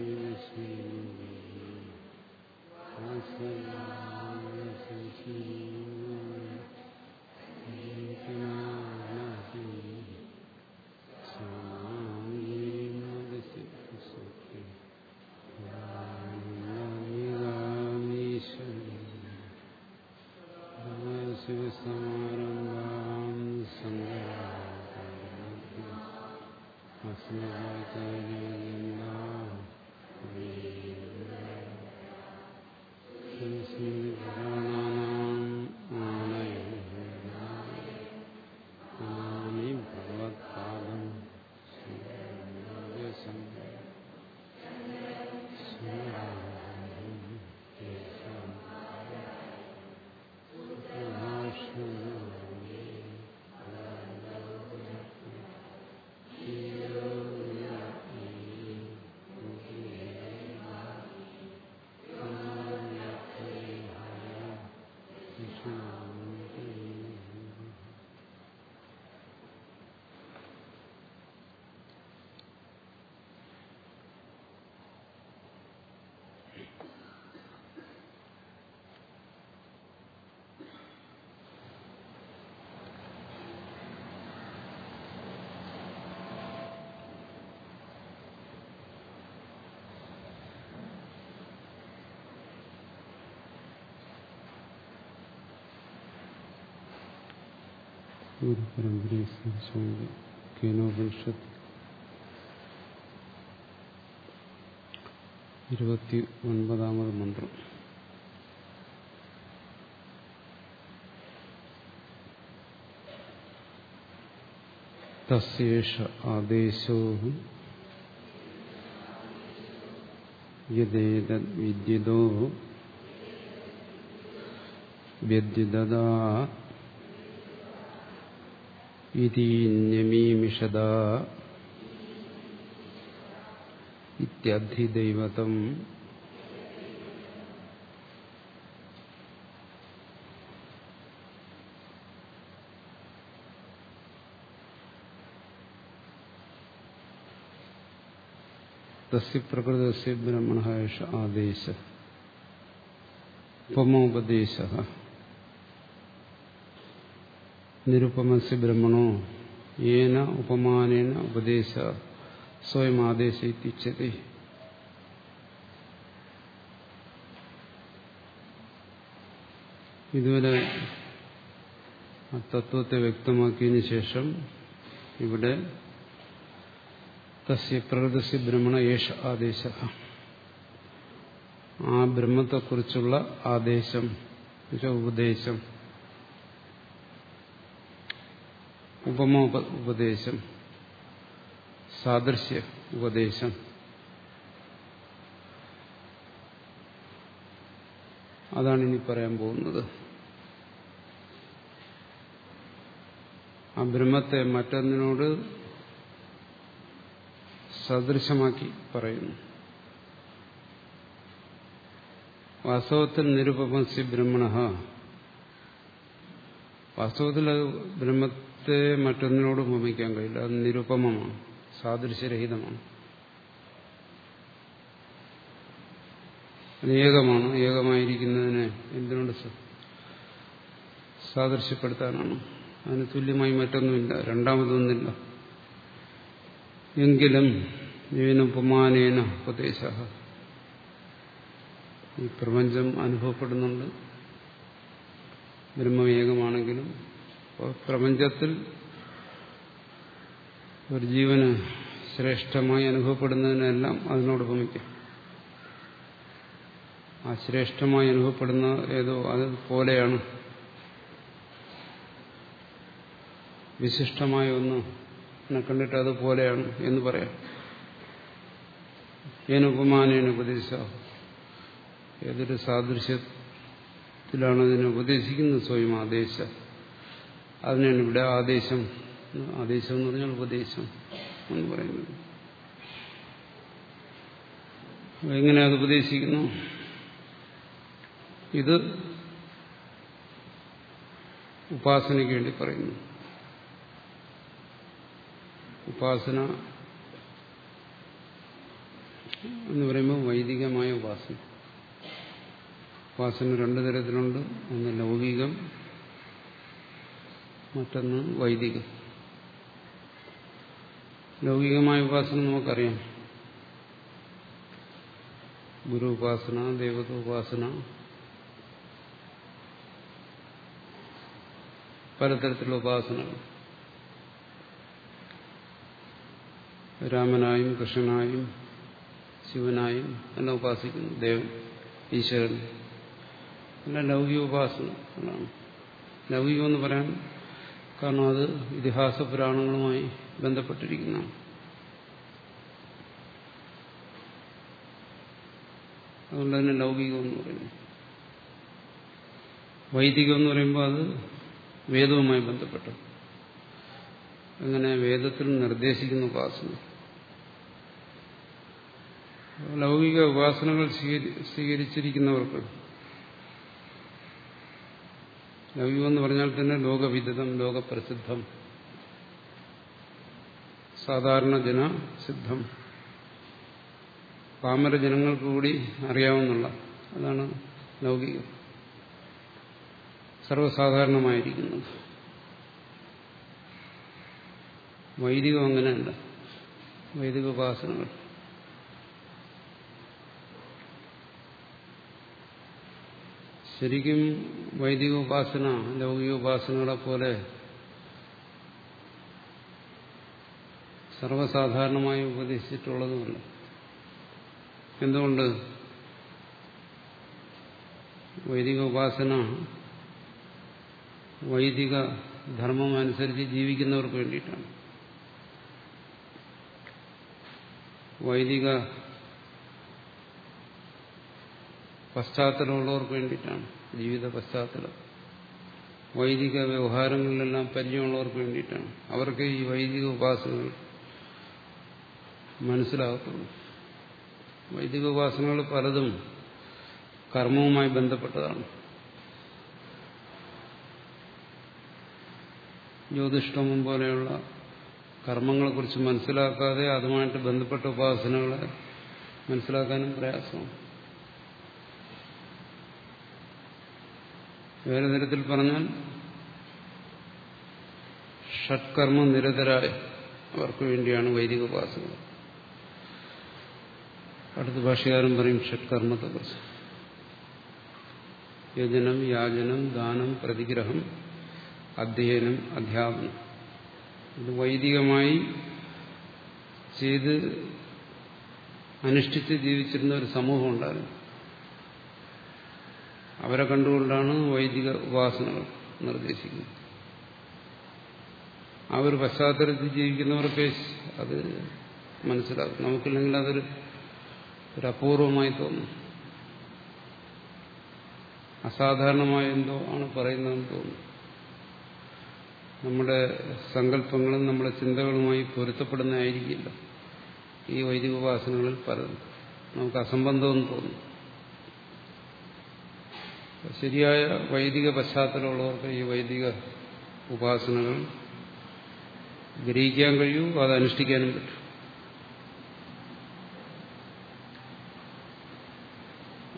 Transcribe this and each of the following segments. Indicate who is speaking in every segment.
Speaker 1: Thank you. ഗുരുപരമ്പരയെ സ്മരിച്ചുകൊണ്ട് കേനോപനിഷത്ത് ഇരുപത്തി ഒൻപതാമത് മന്ത്രം. തസ്യേഷ ആദേശോ യദേതദ് വിദ്യുതോ വ്യദ്യുതദാ ഇതീന്യമീമിഷത ഇത്യധിദൈവതം തസ്യ പ്രകൃതസ്യ ബ്രഹ്മണ ഏഷ ആദേശ ഉപമോപദേശ നിരുപമസ്യ ബ്രഹ്മണോ? ഏന ഉപമാനേന ഉപദേശ സ്വയം ആദേശ ഇത്യുച്യത്തെ ഇതുവരെ തത്വത്തെ വ്യക്തമാക്കിയതിന് ശേഷം ഇവിടെ തസ്യ പ്രകൃതസ്യ ബ്രഹ്മണ യേശ ആദേശ. ആ ബ്രഹ്മത്തെക്കുറിച്ചുള്ള ആദേശം ഉപദേശം. ഉപമ ഉപദേശം സാദൃശ്യ ഉപദേശം. അതാണ് ഇനി പറയാൻ പോകുന്നത്. ആ ബ്രഹ്മത്തെ മറ്റൊന്നിനോട് സദൃശമാക്കി പറയുന്നു. വാസ്തവത്തിൽ നിരുപമസ്യ ബ്രഹ്മണ. വാസ്തവത്തിൽ അത് ബ്രഹ്മത്തെ മറ്റൊന്നിനോട് ഉപമിക്കാൻ കഴിയില്ല. അത് നിരുപമമാണ് സാദൃശ്യരഹിതമാണ്. ഏകമാണ്. ഏകമായിരിക്കുന്നതിനെ എന്തിനോട് സാദൃശ്യപ്പെടുത്താനാണ്. അതിന് തുല്യമായി മറ്റൊന്നുമില്ല. രണ്ടാമതൊന്നില്ല എങ്കിലും ഇതിനുപമാനേന ഉപദേശ ഈ പ്രപഞ്ചം അനുഭവപ്പെടുന്നുണ്ട്. ബ്രഹ്മവേഗമാണെങ്കിലും പ്രപഞ്ചത്തിൽ ഒരു ജീവന് ശ്രേഷ്ഠമായി അനുഭവപ്പെടുന്നതിനെല്ലാം അതിനോട് ഉപമിക്കാം ആ ശ്രേഷ്ഠമായി അനുഭവപ്പെടുന്ന ഏതോ അത് പോലെയാണ്. വിശിഷ്ടമായ ഒന്ന് കണ്ടിട്ട് അതുപോലെയാണ് എന്ന് പറയാം. ഏനുപമാനേന ഉപദേശ ഏതൊരു സാദൃശ്യത്തിലാണ് അതിനെ ഉപദേശിക്കുന്നത് സ്വയം ആദേശ. അതിനാണ് ഇവിടെ ആദേശം. ആദേശം എന്ന് പറഞ്ഞാൽ ഉപദേശം എന്ന് പറയുന്നത്. എങ്ങനെ അത് ഉപദേശിക്കുന്നു? ഇത് ഉപാസനയ്ക്ക് വേണ്ടി പറയുന്നു. ഉപാസന എന്ന് പറയുമ്പോൾ വൈദികമായ ഉപാസന. ഉപാസന രണ്ടു തരത്തിലുണ്ട്. ഒന്ന് ലൗകികം മറ്റൊന്ന് വൈദികം. ലൗകികമായ ഉപാസന നമുക്കറിയാം. ഗുരു ഉപാസന ദേവത ഉപാസന. പലതരത്തിലുള്ള ഉപാസനകൾ. രാമനായും കൃഷ്ണനായും ശിവനായും എല്ലാം ഉപാസിക്കുന്നു. ദേവൻ ഈശ്വരൻ. എല്ലാം ലൗകിക ഉപാസന ലൗകികം എന്ന് പറയാൻ കാരണം അത് ഇതിഹാസ പുരാണങ്ങളുമായി ബന്ധപ്പെട്ടിരിക്കുന്നതാണ് അതുകൊണ്ട് തന്നെ ലൗകികം എന്ന് പറയുന്നു. വൈദികം എന്ന് പറയുമ്പോൾ അത് വേദവുമായി ബന്ധപ്പെട്ടു. അങ്ങനെ വേദത്തിൽ നിർദ്ദേശിക്കുന്ന ഉപാസന. ലൗകിക ഉപാസനകൾ സ്വീകരിച്ചിരിക്കുന്നവർക്ക് ലൗകികം എന്ന് പറഞ്ഞാൽ തന്നെ ലോകവിദിതം ലോകപ്രസിദ്ധം. സാധാരണ ജന സിദ്ധം. പാമര ജനങ്ങൾക്ക് കൂടി അറിയാവുന്നുള്ള അതാണ് ലൗകികം. സർവസാധാരണമായിരിക്കുന്നത്. വൈദികം അങ്ങനെയല്ല. വൈദിക ഉപാസനകൾ. ശരിക്കും വൈദിക ഉപാസന ലൗകിക ഉപാസനകളെ പോലെ സർവസാധാരണമായി ഉപദേശിച്ചിട്ടുള്ളതുമല്ല. എന്തുകൊണ്ട്? വൈദിക ഉപാസന വൈദിക ധർമ്മം അനുസരിച്ച് ജീവിക്കുന്നവർക്ക് വേണ്ടിയിട്ടാണ്. വൈദിക പശ്ചാത്തലമുള്ളവർക്ക് വേണ്ടിയിട്ടാണ് ജീവിത പശ്ചാത്തലം. വൈദിക വ്യവഹാരങ്ങളിലെല്ലാം പരിചയമുള്ളവർക്ക് വേണ്ടിയിട്ടാണ്. അവർക്ക് ഈ വൈദിക ഉപാസനകൾ മനസ്സിലാകത്തുള്ളൂ. വൈദിക ഉപാസനകൾ പലതും കർമ്മവുമായി ബന്ധപ്പെട്ടതാണ്. ജ്യോതിഷ്ടമം പോലെയുള്ള കർമ്മങ്ങളെക്കുറിച്ച് മനസ്സിലാക്കാതെ അതുമായിട്ട് ബന്ധപ്പെട്ട ഉപാസനകളെ മനസ്സിലാക്കാനും പ്രയാസമാണ്. വേറെ തരത്തിൽ പറഞ്ഞാൽ ഷഡ്കർമ്മ നിരതരായ അവർക്ക് വേണ്ടിയാണ് വൈദിക ഉപാസന അടുത്ത ഭാഷകാരൻ പറയും ഷഡ്കർമ്മത്തെക്കുറിച്ച് യജനം യാചനം ദാനം പ്രതിഗ്രഹം അധ്യയനം അധ്യാപനം. ഇത് വൈദികമായി ചെയ്ത് അനുഷ്ഠിച്ച് ജീവിച്ചിരുന്ന ഒരു സമൂഹം ഉണ്ടായിരുന്നു. അവരെ കണ്ടുകൊണ്ടാണ് വൈദിക ഉപാസനകൾ നിർദ്ദേശിക്കുന്നത്. ആ ഒരു പശ്ചാത്തലത്തിൽ ജീവിക്കുന്നവർക്ക് അത് മനസ്സിലാകും. നമുക്കില്ലെങ്കിൽ അതൊരു ഒരു അപൂർവമായി തോന്നും. അസാധാരണമായ എന്തോ ആണ് പറയുന്നതെന്ന് തോന്നുന്നു നമ്മുടെ സങ്കല്പങ്ങളും നമ്മുടെ ചിന്തകളുമായി പൊരുത്തപ്പെടുന്നതായിരിക്കില്ല ഈ വൈദിക ഉപാസനകളിൽ പലതും. നമുക്ക് അസംബന്ധമെന്ന് തോന്നും. ശരിയായ വൈദിക പശ്ചാത്തലമുള്ളവർക്ക് ഈ വൈദിക ഉപാസനകൾ ഗ്രഹിക്കാൻ കഴിയൂ അത് അനുഷ്ഠിക്കാനും പറ്റും.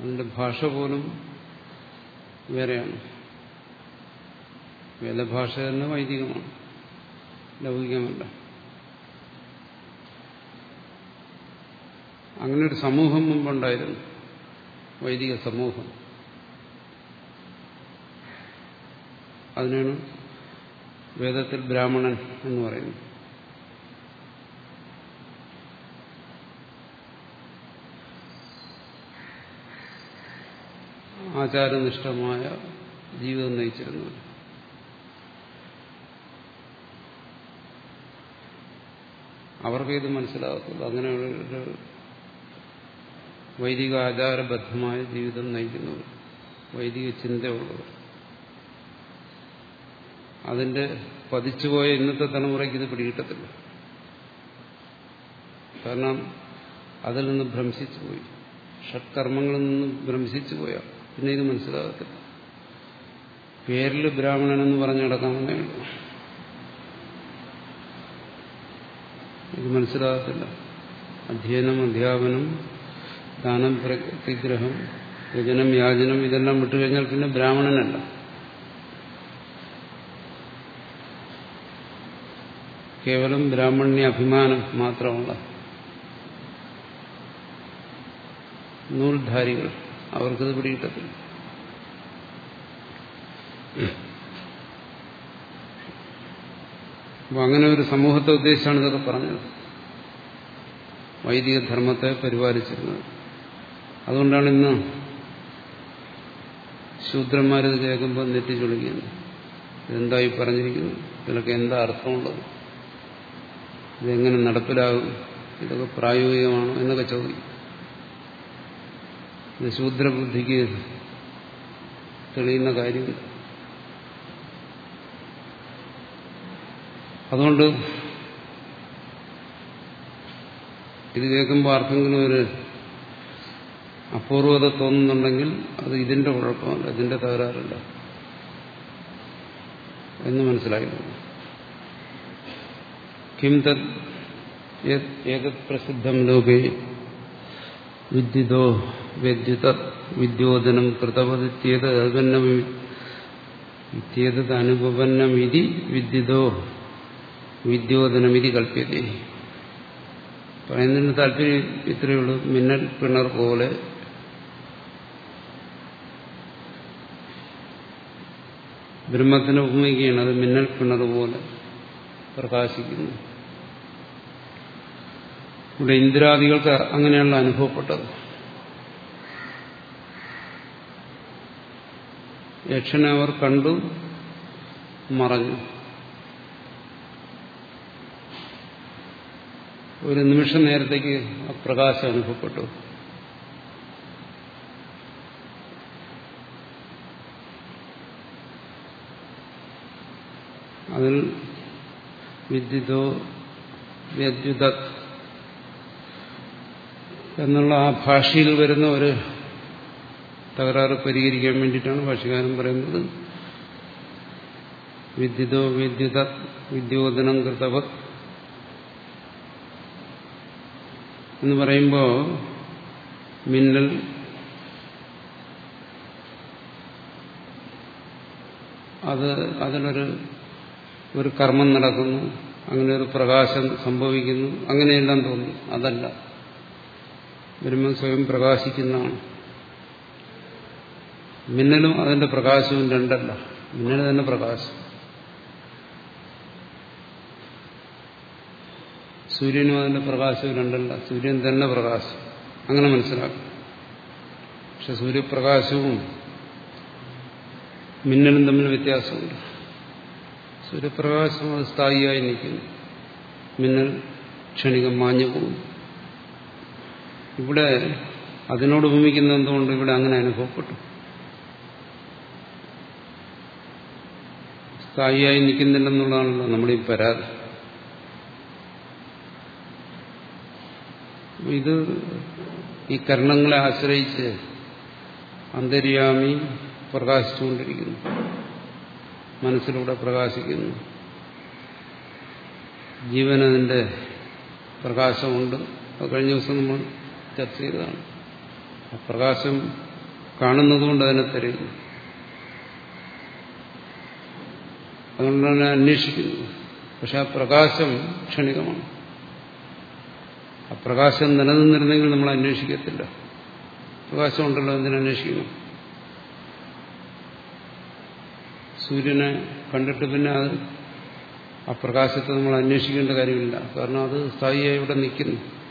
Speaker 1: അതിന്റെ ഭാഷ പോലും വേറെയാണ്. വേദഭാഷ തന്നെ വൈദികമാണ്. ലൗകികമല്ല അങ്ങനെ ഒരു സമൂഹം മുമ്പുണ്ടായിരുന്നു. വൈദിക സമൂഹം. അതിനാണ് വേദത്തിൽ ബ്രാഹ്മണൻ എന്ന് പറയുന്നത്. ആചാരനിഷ്ഠമായ ജീവിതം നയിച്ചിരുന്നു അവർക്ക് ഇത് മനസ്സിലാകത്തുള്ളൂ. അങ്ങനെയുള്ള വൈദിക ആചാരബദ്ധമായ ജീവിതം നയിക്കുന്നവർ വൈദിക ചിന്തയുള്ളവർ. അതിന്റെ പതിച്ചുപോയ ഇന്നത്തെ തലമുറയ്ക്ക് ഇത് പിടികിട്ടത്തില്ല. കാരണം അതിൽ നിന്ന് ഭ്രംശിച്ചു പോയി. ഷഡ്കർമ്മങ്ങളിൽ നിന്ന് ഭ്രംശിച്ചു പോയാൽ പിന്നെ ഇത് മനസ്സിലാകത്തില്ല. പേരിൽ ബ്രാഹ്മണനെന്ന് പറഞ്ഞു നടക്കാമെന്നേ ഉള്ളൂ. ഇത് മനസ്സിലാകത്തില്ല. അധ്യയനം അധ്യാപനം ദാനം പ്രതിഗ്രഹം യജനം യാചനം ഇതെല്ലാം വിട്ടുകഴിഞ്ഞാൽ പിന്നെ ബ്രാഹ്മണനല്ല. കേവലം ബ്രാഹ്മണ്യ അഭിമാനം മാത്രമുള്ള നൂൽധാരികൾ അവർക്കത് പിടികിട്ടത്തില്ല. അപ്പൊ അങ്ങനെ ഒരു സമൂഹത്തെ ഉദ്ദേശിച്ചാണ് ഇതൊക്കെ പറഞ്ഞത്. വൈദിക ധർമ്മത്തെ പരിപാലിച്ചിരുന്നത്. അതുകൊണ്ടാണ് ഇന്ന് ശൂദ്രന്മാരിത് കേൾക്കുമ്പോൾ നെറ്റി എന്തായി പറഞ്ഞിരിക്കുന്നു? ഇതിലൊക്കെ എന്താ അർത്ഥമുള്ളത്? ഇതെങ്ങനെ നടപ്പിലാകും? ഇതൊക്കെ പ്രായോഗികമാണോ എന്നൊക്കെ ചോദിക്കും. ശൂദ്രബുദ്ധിക്ക് തെളിയുന്ന കാര്യം. അതുകൊണ്ട് ഇത് കേൾക്കുമ്പോൾ ആർക്കെങ്കിലും ഒരു അപൂർവത തോന്നുന്നുണ്ടെങ്കിൽ അത് ഇതിന്റെ കുഴപ്പമല്ല ഇതിന്റെ തകരാറല്ല എന്ന് മനസ്സിലായിരുന്നു പ്രസിദ്ധം ലോകേ വിദ്യുതോ വിദ്യുത വിദ്യോധനം കൃതവതിത്യേത് ഇത്യേതത് അനുപന്നമിതി വിദ്യുതോ വിദ്യോധനമിതി കൽപ്യത പറയുന്നതിന് താല്പര്യം ഇത്രയേ ഉള്ളൂ. മിന്നൽ പിണർ പോലെ ബ്രഹ്മത്തിന് ഉപമിക്കുകയാണ് അത് മിന്നൽ പിണർ പോലെ പ്രകാശിക്കുന്നു. ഇവിടെ ഇന്ദ്രാദികൾക്ക് അങ്ങനെയുള്ള അനുഭവപ്പെട്ടത്. യക്ഷനെ അവർ കണ്ടു മറഞ്ഞു. ഒരു നിമിഷം നേരത്തേക്ക് പ്രകാശം അനുഭവപ്പെട്ടു. അതിൽ വിദ്യുതോ വ്യദ്യുത എന്നുള്ള ആ ഭാഷയിൽ വരുന്ന ഒരു തകരാറ് പരിഹരിക്കാൻ വേണ്ടിയിട്ടാണ് ഭാഷകാരൻ പറയുന്നത്. വിദ്യുതോ വിദ്യുത വിദ്യോധനം കൃതവത് എന്ന് പറയുമ്പോൾ മിന്നൽ അത് അതിനൊരു ഒരു കർമ്മം നടക്കുന്നു അങ്ങനെ ഒരു പ്രകാശം സംഭവിക്കുന്നു അങ്ങനെയെല്ലാം തോന്നുന്നു അതല്ല. ബ്രഹ്മം സ്വയം പ്രകാശിക്കുന്നതാണ്. മിന്നലും അതിന്റെ പ്രകാശവും രണ്ടല്ല. മിന്നൽ തന്നെ പ്രകാശം. സൂര്യനും അതിന്റെ പ്രകാശവും രണ്ടല്ല. സൂര്യൻ തന്നെ പ്രകാശം. അങ്ങനെ മനസ്സിലാക്കും. പക്ഷെ സൂര്യപ്രകാശവും മിന്നലും തമ്മിൽ വ്യത്യാസമുണ്ട് സൂര്യപ്രകാശം അത് സ്ഥായിയായി നിൽക്കുന്നു. മിന്നൽ ക്ഷണികം മാഞ്ഞു പോകും ഇവിടെ അതിനോട് ഉപമിക്കുന്ന എന്തുകൊണ്ട് ഇവിടെ അങ്ങനെ അനുഭവപ്പെട്ടു? സ്ഥായിയായി നിൽക്കുന്നില്ലെന്നുള്ളതാണല്ലോ നമ്മുടെ ഈ പരാതി. ഇത് ഈ കർണങ്ങളെ ആശ്രയിച്ച് അന്തര്യാമി പ്രകാശിച്ചുകൊണ്ടിരിക്കുന്നു. മനസ്സിലൂടെ പ്രകാശിക്കുന്നു. ജീവനതിന്റെ പ്രകാശമുണ്ട്. അത് കഴിഞ്ഞ ദിവസം നമ്മൾ ചർച്ച ചെയ്തതാണ്. പ്രകാശം കാണുന്നതുകൊണ്ട് അതിനെ തരുന്നു തന്നെ അന്വേഷിക്കുന്നു. പക്ഷെ ആ പ്രകാശം ക്ഷണികമാണ്. ആ പ്രകാശം നിലനിന്നിരുന്നെങ്കിൽ നമ്മൾ അന്വേഷിക്കത്തില്ല. പ്രകാശമുണ്ടല്ലോ എന്തിനന്വേഷിക്കുന്നു സൂര്യനെ കണ്ടിട്ട് പിന്നെ അത് ആ പ്രകാശത്തെ നമ്മൾ അന്വേഷിക്കേണ്ട കാര്യമില്ല. കാരണം അത് സ്ഥായിയായി ഇവിടെ നിൽക്കുന്നു.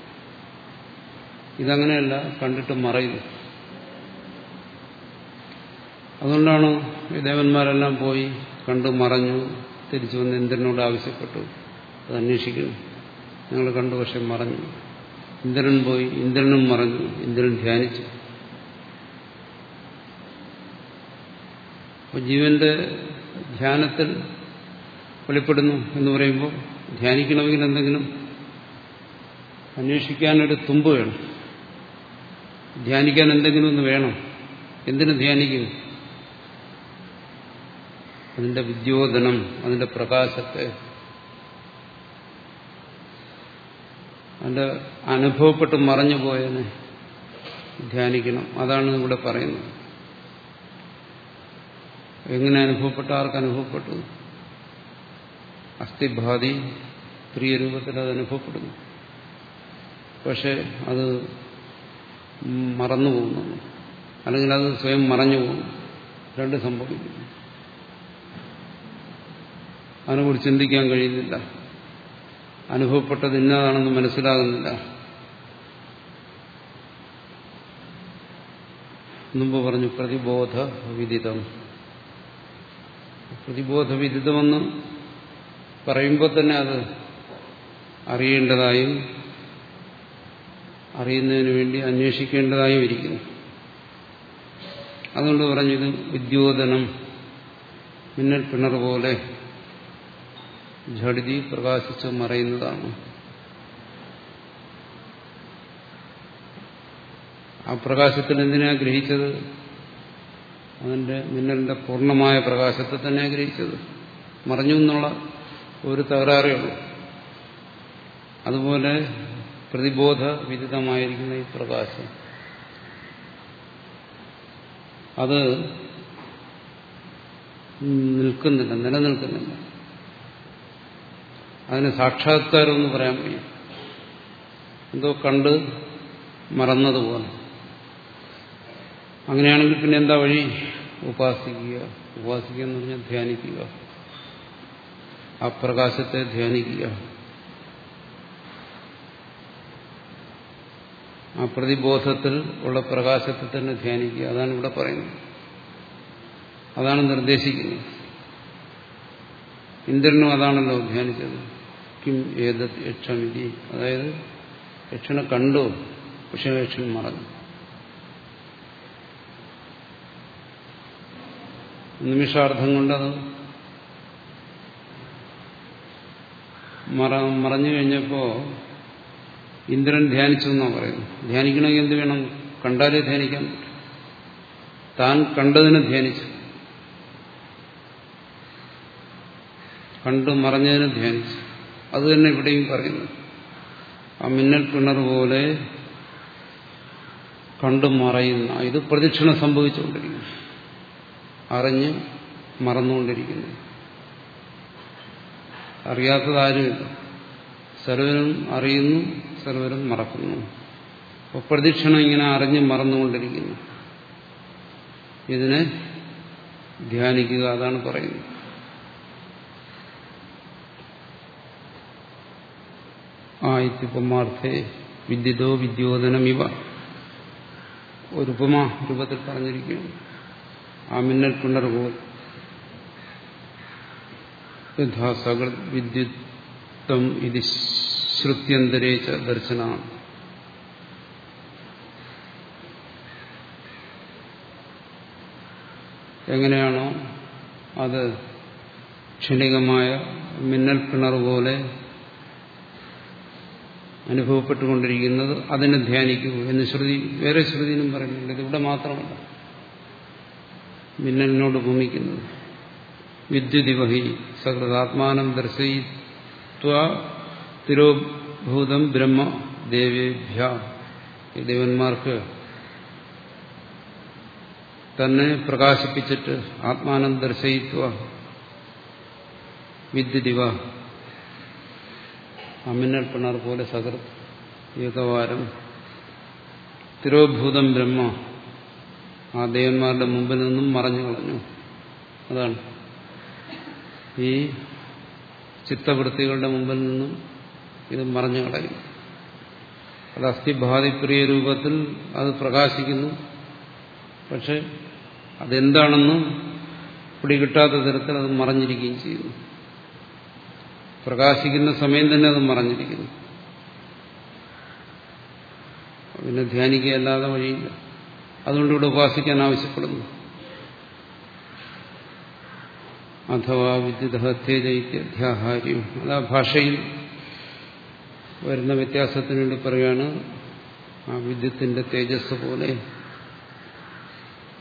Speaker 1: ഇതങ്ങനെയല്ല കണ്ടിട്ട് മറയുന്നു അതുകൊണ്ടാണ് ദേവന്മാരെല്ലാം പോയി കണ്ടു മറഞ്ഞു തിരിച്ചു വന്ന് ഇന്ദ്രനോട് ആവശ്യപ്പെട്ടു. അത് അന്വേഷിക്കുന്നു. ഞങ്ങൾ കണ്ടു പക്ഷെ മറഞ്ഞു. ഇന്ദ്രൻ പോയി ഇന്ദ്രനും മറഞ്ഞു. ഇന്ദ്രൻ ധ്യാനിച്ചു. അപ്പോൾ ജീവന്റെ ധ്യാനത്തിൽ വെളിപ്പെടുന്നു എന്ന് പറയുമ്പോൾ ധ്യാനിക്കണമെങ്കിൽ എന്തെങ്കിലും അന്വേഷിക്കാനൊരു തുമ്പ് വേണം. ധ്യാനിക്കാൻ എന്തെങ്കിലും ഒന്ന് വേണം. എന്തിനു ധ്യാനിക്കും അതിന്റെ വിദ്യോധനം അതിന്റെ പ്രകാശത്തെ. അതിന്റെ അനുഭവപ്പെട്ട് മറഞ്ഞു പോയതിനെ ധ്യാനിക്കണം. അതാണ് ഇവിടെ പറയുന്നത്. എങ്ങനെ അനുഭവപ്പെട്ട ആർക്ക് അനുഭവപ്പെട്ടു? അസ്ഥിഭാതി പ്രിയ രൂപത്തിൽ അത് അനുഭവപ്പെടുന്നു. പക്ഷെ അത് മറന്നു പോകുന്നു അല്ലെങ്കിൽ അത് സ്വയം മറഞ്ഞു പോകുന്നു. രണ്ട് സംഭവിക്കുന്നു. അതിനെക്കുറിച്ച് ചിന്തിക്കാൻ കഴിയുന്നില്ല. അനുഭവപ്പെട്ടത് ഇന്നതാണെന്ന് മനസ്സിലാകുന്നില്ല. മുമ്പ് പറഞ്ഞു പ്രതിബോധ വിദിതം. പ്രതിബോധ വിദിതമെന്ന് പറയുമ്പോൾ തന്നെ അത് അറിയേണ്ടതായും അറിയുന്നതിന് വേണ്ടി അന്വേഷിക്കേണ്ടതായും ഇരിക്കുന്നു അതുകൊണ്ട് പറഞ്ഞത് ഉദ്യോധനം മിന്നൽ പിണർ പോലെ ഝടിതി പ്രകാശിച്ച് മറയുന്നതാണ്. ആ പ്രകാശത്തിൽ എന്തിനാ ഗ്രഹിച്ചത്? അതിന്റെ മിന്നലിന്റെ പൂർണമായ പ്രകാശത്തെ തന്നെ ഗ്രഹിച്ചത്. മറഞ്ഞു എന്നുള്ള ഒരു തകരാറേ ഉള്ളൂ. അതുപോലെ പ്രതിബോധ വിദിതമായിരിക്കുന്ന ഈ പ്രകാശം. അത് നിൽക്കുന്നില്ല നിലനിൽക്കുന്നില്ല. അതിന് സാക്ഷാത്കാരം എന്ന് പറയാൻ വയ്യ. എന്തോ കണ്ട് മറന്നതുപോലെ. അങ്ങനെയാണെങ്കിൽ പിന്നെ എന്താ വഴി? ഉപാസിക്കുക. ഉപാസിക്കുക എന്ന് പറഞ്ഞാൽ ധ്യാനിക്കുക. ആ പ്രകാശത്തെ ധ്യാനിക്കുക. ആ പ്രതിബോധത്തിൽ ഉള്ള പ്രകാശത്തെ തന്നെ ധ്യാനിക്കുക. അതാണ് ഇവിടെ പറയുന്നത്. അതാണ് നിർദ്ദേശിക്കുന്നത്. ഇന്ദ്രനും അതാണല്ലോ ധ്യാനിച്ചത്. കിം ഏത് യക്ഷമിതി. അതായത് യക്ഷനെ കണ്ടു പക്ഷെ യക്ഷൻ മറന്നു. നിമിഷാർത്ഥം കൊണ്ടത് മറ മറഞ്ഞു കഴിഞ്ഞപ്പോ ഇന്ദ്രൻ ധ്യാനിച്ചു എന്നാണ് പറയുന്നത്. ധ്യാനിക്കണമെങ്കിൽ എന്ത് വേണം? കണ്ടാലേ ധ്യാനിക്കാൻ താൻ കണ്ടതിനെ ധ്യാനിച്ചു. കണ്ടു മറഞ്ഞതിനെ ധ്യാനിച്ചു. അത് തന്നെ ഇവിടെയും പറയുന്നു. ആ മിന്നൽ കിണർ പോലെ കണ്ടു മറയുന്ന ഇത് പ്രദക്ഷിണം സംഭവിച്ചുകൊണ്ടിരിക്കുന്നു. അറിഞ്ഞ് മറന്നുകൊണ്ടിരിക്കുന്നു. അറിയാത്തതാരുമില്ല. സർവനും അറിയുന്നു സർവരും മറക്കുന്നു. അപ്പോൾ പ്രദക്ഷിണം ഇങ്ങനെ അറിഞ്ഞ് മറന്നുകൊണ്ടിരിക്കുന്നു. ഇതിനെ ധ്യാനിക്കുക അതാണ് പറയുന്നത്. ആ ഇത്യുപമാർത്ഥേ വിദ്യുതോ വിദ്യോധനം ഇവ ഒരു ഉപമ രൂപത്തിൽ പറഞ്ഞിരിക്കുകയാണ് ആ മിന്നൽ പിണർ യഥാസകൃത് വിദ്യുത്വം ഇത് ശ്രുത്യന്തരേച്ച ദർശനമാണ് എങ്ങനെയാണോ അത് ക്ഷണികമായ മിന്നൽ പിണർ പോലെ അനുഭവപ്പെട്ടുകൊണ്ടിരിക്കുന്നത് അതിനെ ധ്യാനിക്കൂ എന്ന് ശ്രുതി വേറെ ശ്രുതിയിലും പറയുന്നുണ്ട്. ഇതിവിടെ മാത്രമല്ല. മിന്നലിനോട് ഭൂമിക്കുന്നത്. വിദ്യുതി വഹി സകൃതാത്മാനം ദർശയിത്വ തിരോഭൂതം ബ്രഹ്മ ദേവേഭ്യ ഈ ദേവന്മാർക്ക് തന്നെ പ്രകാശിപ്പിച്ചിട്ട് ആത്മാനം ദർശയിത്വ വിദ്യുതിവ. അമിന്നൽ പിണർ പോലെ സകൃത് ഏകവാരം തിരോഭൂതം ബ്രഹ്മ. ആ ദേവന്മാരുടെ മുമ്പിൽ നിന്നും മറഞ്ഞു കളഞ്ഞു. അതാണ്. ഈ ചിത്തവൃത്തികളുടെ മുമ്പിൽ നിന്നും ഇത് മറഞ്ഞു കളയും. അത് അസ്ഥിഭാതിപ്രിയ രൂപത്തിൽ അത് പ്രകാശിക്കുന്നു. പക്ഷെ അതെന്താണെന്ന് പിടികിട്ടാത്ത തരത്തിൽ അത് മറഞ്ഞിരിക്കുകയും ചെയ്യുന്നു. പ്രകാശിക്കുന്ന സമയം തന്നെ അത് മറഞ്ഞിരിക്കുന്നു. പിന്നെ ധ്യാനിക്കുകയല്ലാതെ വഴിയില്ല. അതുകൊണ്ട് ഇവിടെ ഉപാസിക്കാൻ ആവശ്യപ്പെടുന്നു. അഥവാ വിദ്യുതേജൈത്യധ്യാഹാര്യം അത് ഭാഷയിൽ വരുന്ന വ്യത്യാസത്തിന് വേണ്ടി പറയുകയാണ് ആ വിദ്യുത്തിന്റെ തേജസ് പോലെ.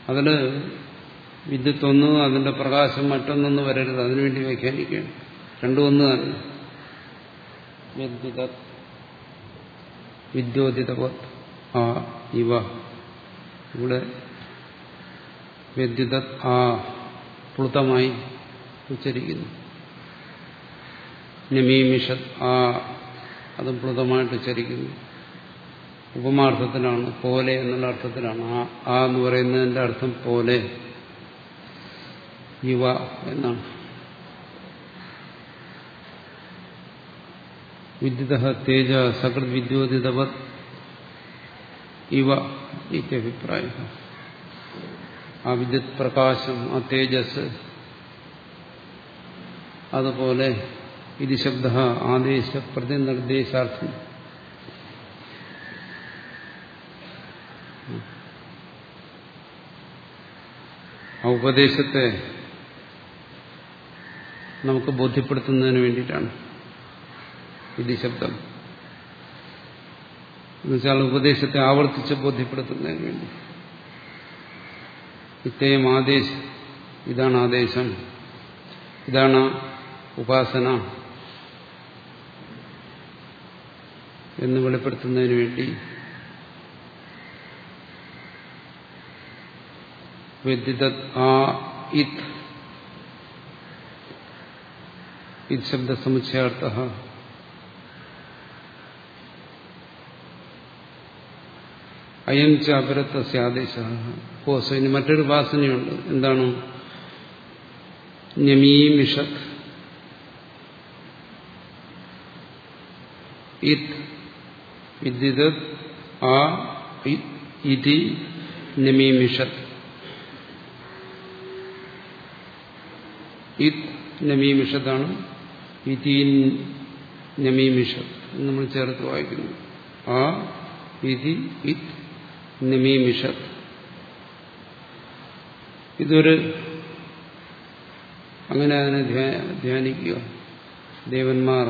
Speaker 1: അതിന് വിദ്യുത്ത് ഒന്ന് അതിന്റെ പ്രകാശം മറ്റൊന്നൊന്ന് വരരുത്. അതിനുവേണ്ടി വ്യാഖ്യാനിക്കുകയാണ്. രണ്ടും ഒന്ന് തന്നെ വിദ്യുത ആ ഇവ. ഇവിടെ വിദ്യുത ആ പ്ലുതമായി ഉച്ചരിക്കുന്നു. നിമീമിഷത് ആ അതും പ്ലുതമായിട്ട് ഉച്ചരിക്കുന്നു ഉപമാർത്ഥത്തിലാണ് പോലെ എന്നുള്ള അർത്ഥത്തിലാണ്. ആ ആ എന്ന് പറയുന്നതിന്റെ അർത്ഥം പോലെ യുവ എന്നാണ്. വിദ്യുത തേജ സകൃത് വിദ്യോതിതവത് ഇവ ഇത്യഭിപ്രായ ആ വിദ്യുത് പ്രകാശം ആ തേജസ് അതുപോലെ ഇത് ശബ്ദ ആദേശ പ്രതിനിർദ്ദേശാർത്ഥം ആ ഉപദേശത്തെ നമുക്ക് ബോധ്യപ്പെടുത്തുന്നതിന് വേണ്ടിയിട്ടാണ് ഇത് ശബ്ദം. എന്നുവെച്ചാൽ ഉപദേശത്തെ ആവർത്തിച്ച് ബോധ്യപ്പെടുത്തുന്നതിന് വേണ്ടി. ഇത്രയും ആദേശം ഇതാണ് ആദേശം ഇതാണ് ഉപാസന എന്ന് വെളിപ്പെടുത്തുന്നതിന് വേണ്ടി വിദ്യുത ആ ഇത് ഇത് ശബ്ദസമുച്ചയാർത്ഥ അയം ചാപരത്ത ആദേശ. കോസ് ഇനി മറ്റൊരു ഉപാസനയുണ്ട്. എന്താണ്? ഞമീമിഷത് ഇത് വിദ്യുത് ആ ഇതി നമീമിഷത്. ഇത് നമീമിഷത്താണ് ഇതി നമീമിഷത് നമ്മൾ ചേർത്ത് വായിക്കുന്നു. ആ ഇതി ഇത് നമീമിഷത്. ഇതൊരു അങ്ങനെ അതിനെ ധ്യാനിക്കുക. ദേവന്മാർ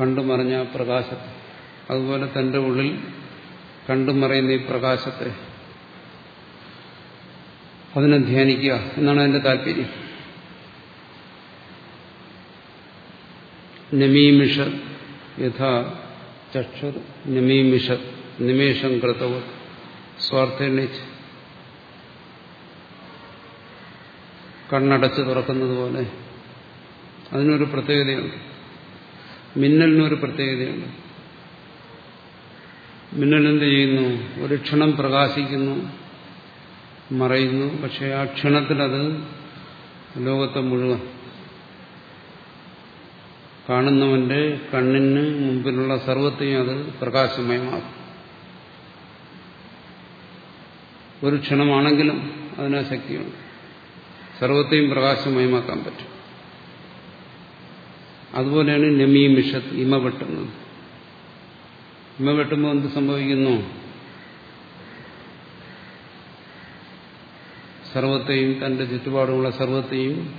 Speaker 1: കണ്ടുമറിഞ്ഞ പ്രകാശത്തെ. അതുപോലെ തന്റെ ഉള്ളിൽ കണ്ടുമറയുന്ന ഈ പ്രകാശത്തെ. അതിനെ ധ്യാനിക്കുക എന്നാണ് അതിന്റെ താല്പര്യം. നമീമിഷ യഥാ ചക്ഷുർ നമീമിഷ നിമേഷം കൃതവ് സ്വാർത്ഥനിച്ച് കണ്ണടച്ച് തുറക്കുന്നത് പോലെ. അതിനൊരു പ്രത്യേകതയുണ്ട്. മിന്നലിനൊരു പ്രത്യേകതയുണ്ട്. മിന്നൽ എന്ത് ചെയ്യുന്നു? ഒരു ക്ഷണം പ്രകാശിക്കുന്നു മറയുന്നു. പക്ഷെ ആ ക്ഷണത്തിലത് ലോകത്തെ മുഴുവൻ കാണുന്നവന്റെ കണ്ണിന് മുമ്പിലുള്ള സർവത്തെയും അത് പ്രകാശമയമാകും ഒരു ക്ഷണമാണെങ്കിലും അതിനാ ശക്തിയുണ്ട്. സർവത്തെയും പ്രകാശമയമാക്കാൻ പറ്റും. അതുപോലെയാണ് നമീ മിഷത്ത് ഇമ വെട്ടുന്നത്. ഇമ വെട്ടുമ്പോൾ എന്ത് സംഭവിക്കുന്നു? സർവത്തെയും തന്റെ ചുറ്റുപാടുമുള്ള സർവത്തെയും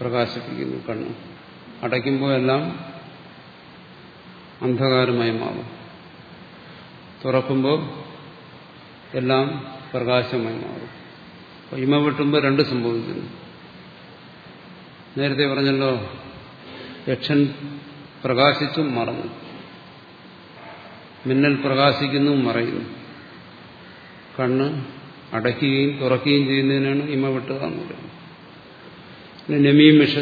Speaker 1: പ്രകാശിപ്പിക്കുന്നു കണ്ണു. അടയ്ക്കുമ്പോൾ എല്ലാം അന്ധകാരമയമാകും. തുറക്കുമ്പോൾ എല്ലാം പ്രകാശമായി മാറും ഇമ വെട്ടുമ്പോൾ രണ്ട് സംഭവിക്കുന്നു. നേരത്തെ പറഞ്ഞല്ലോ യക്ഷൻ പ്രകാശിച്ചും മറന്നു. മിന്നൽ പ്രകാശിക്കുന്നു മറയുന്നു കണ്ണ് അടയ്ക്കുകയും തുറക്കുകയും ചെയ്യുന്നതിനാണ് ഇമ വെട്ടുക എന്ന് പറയുന്നത് നമീമിഷ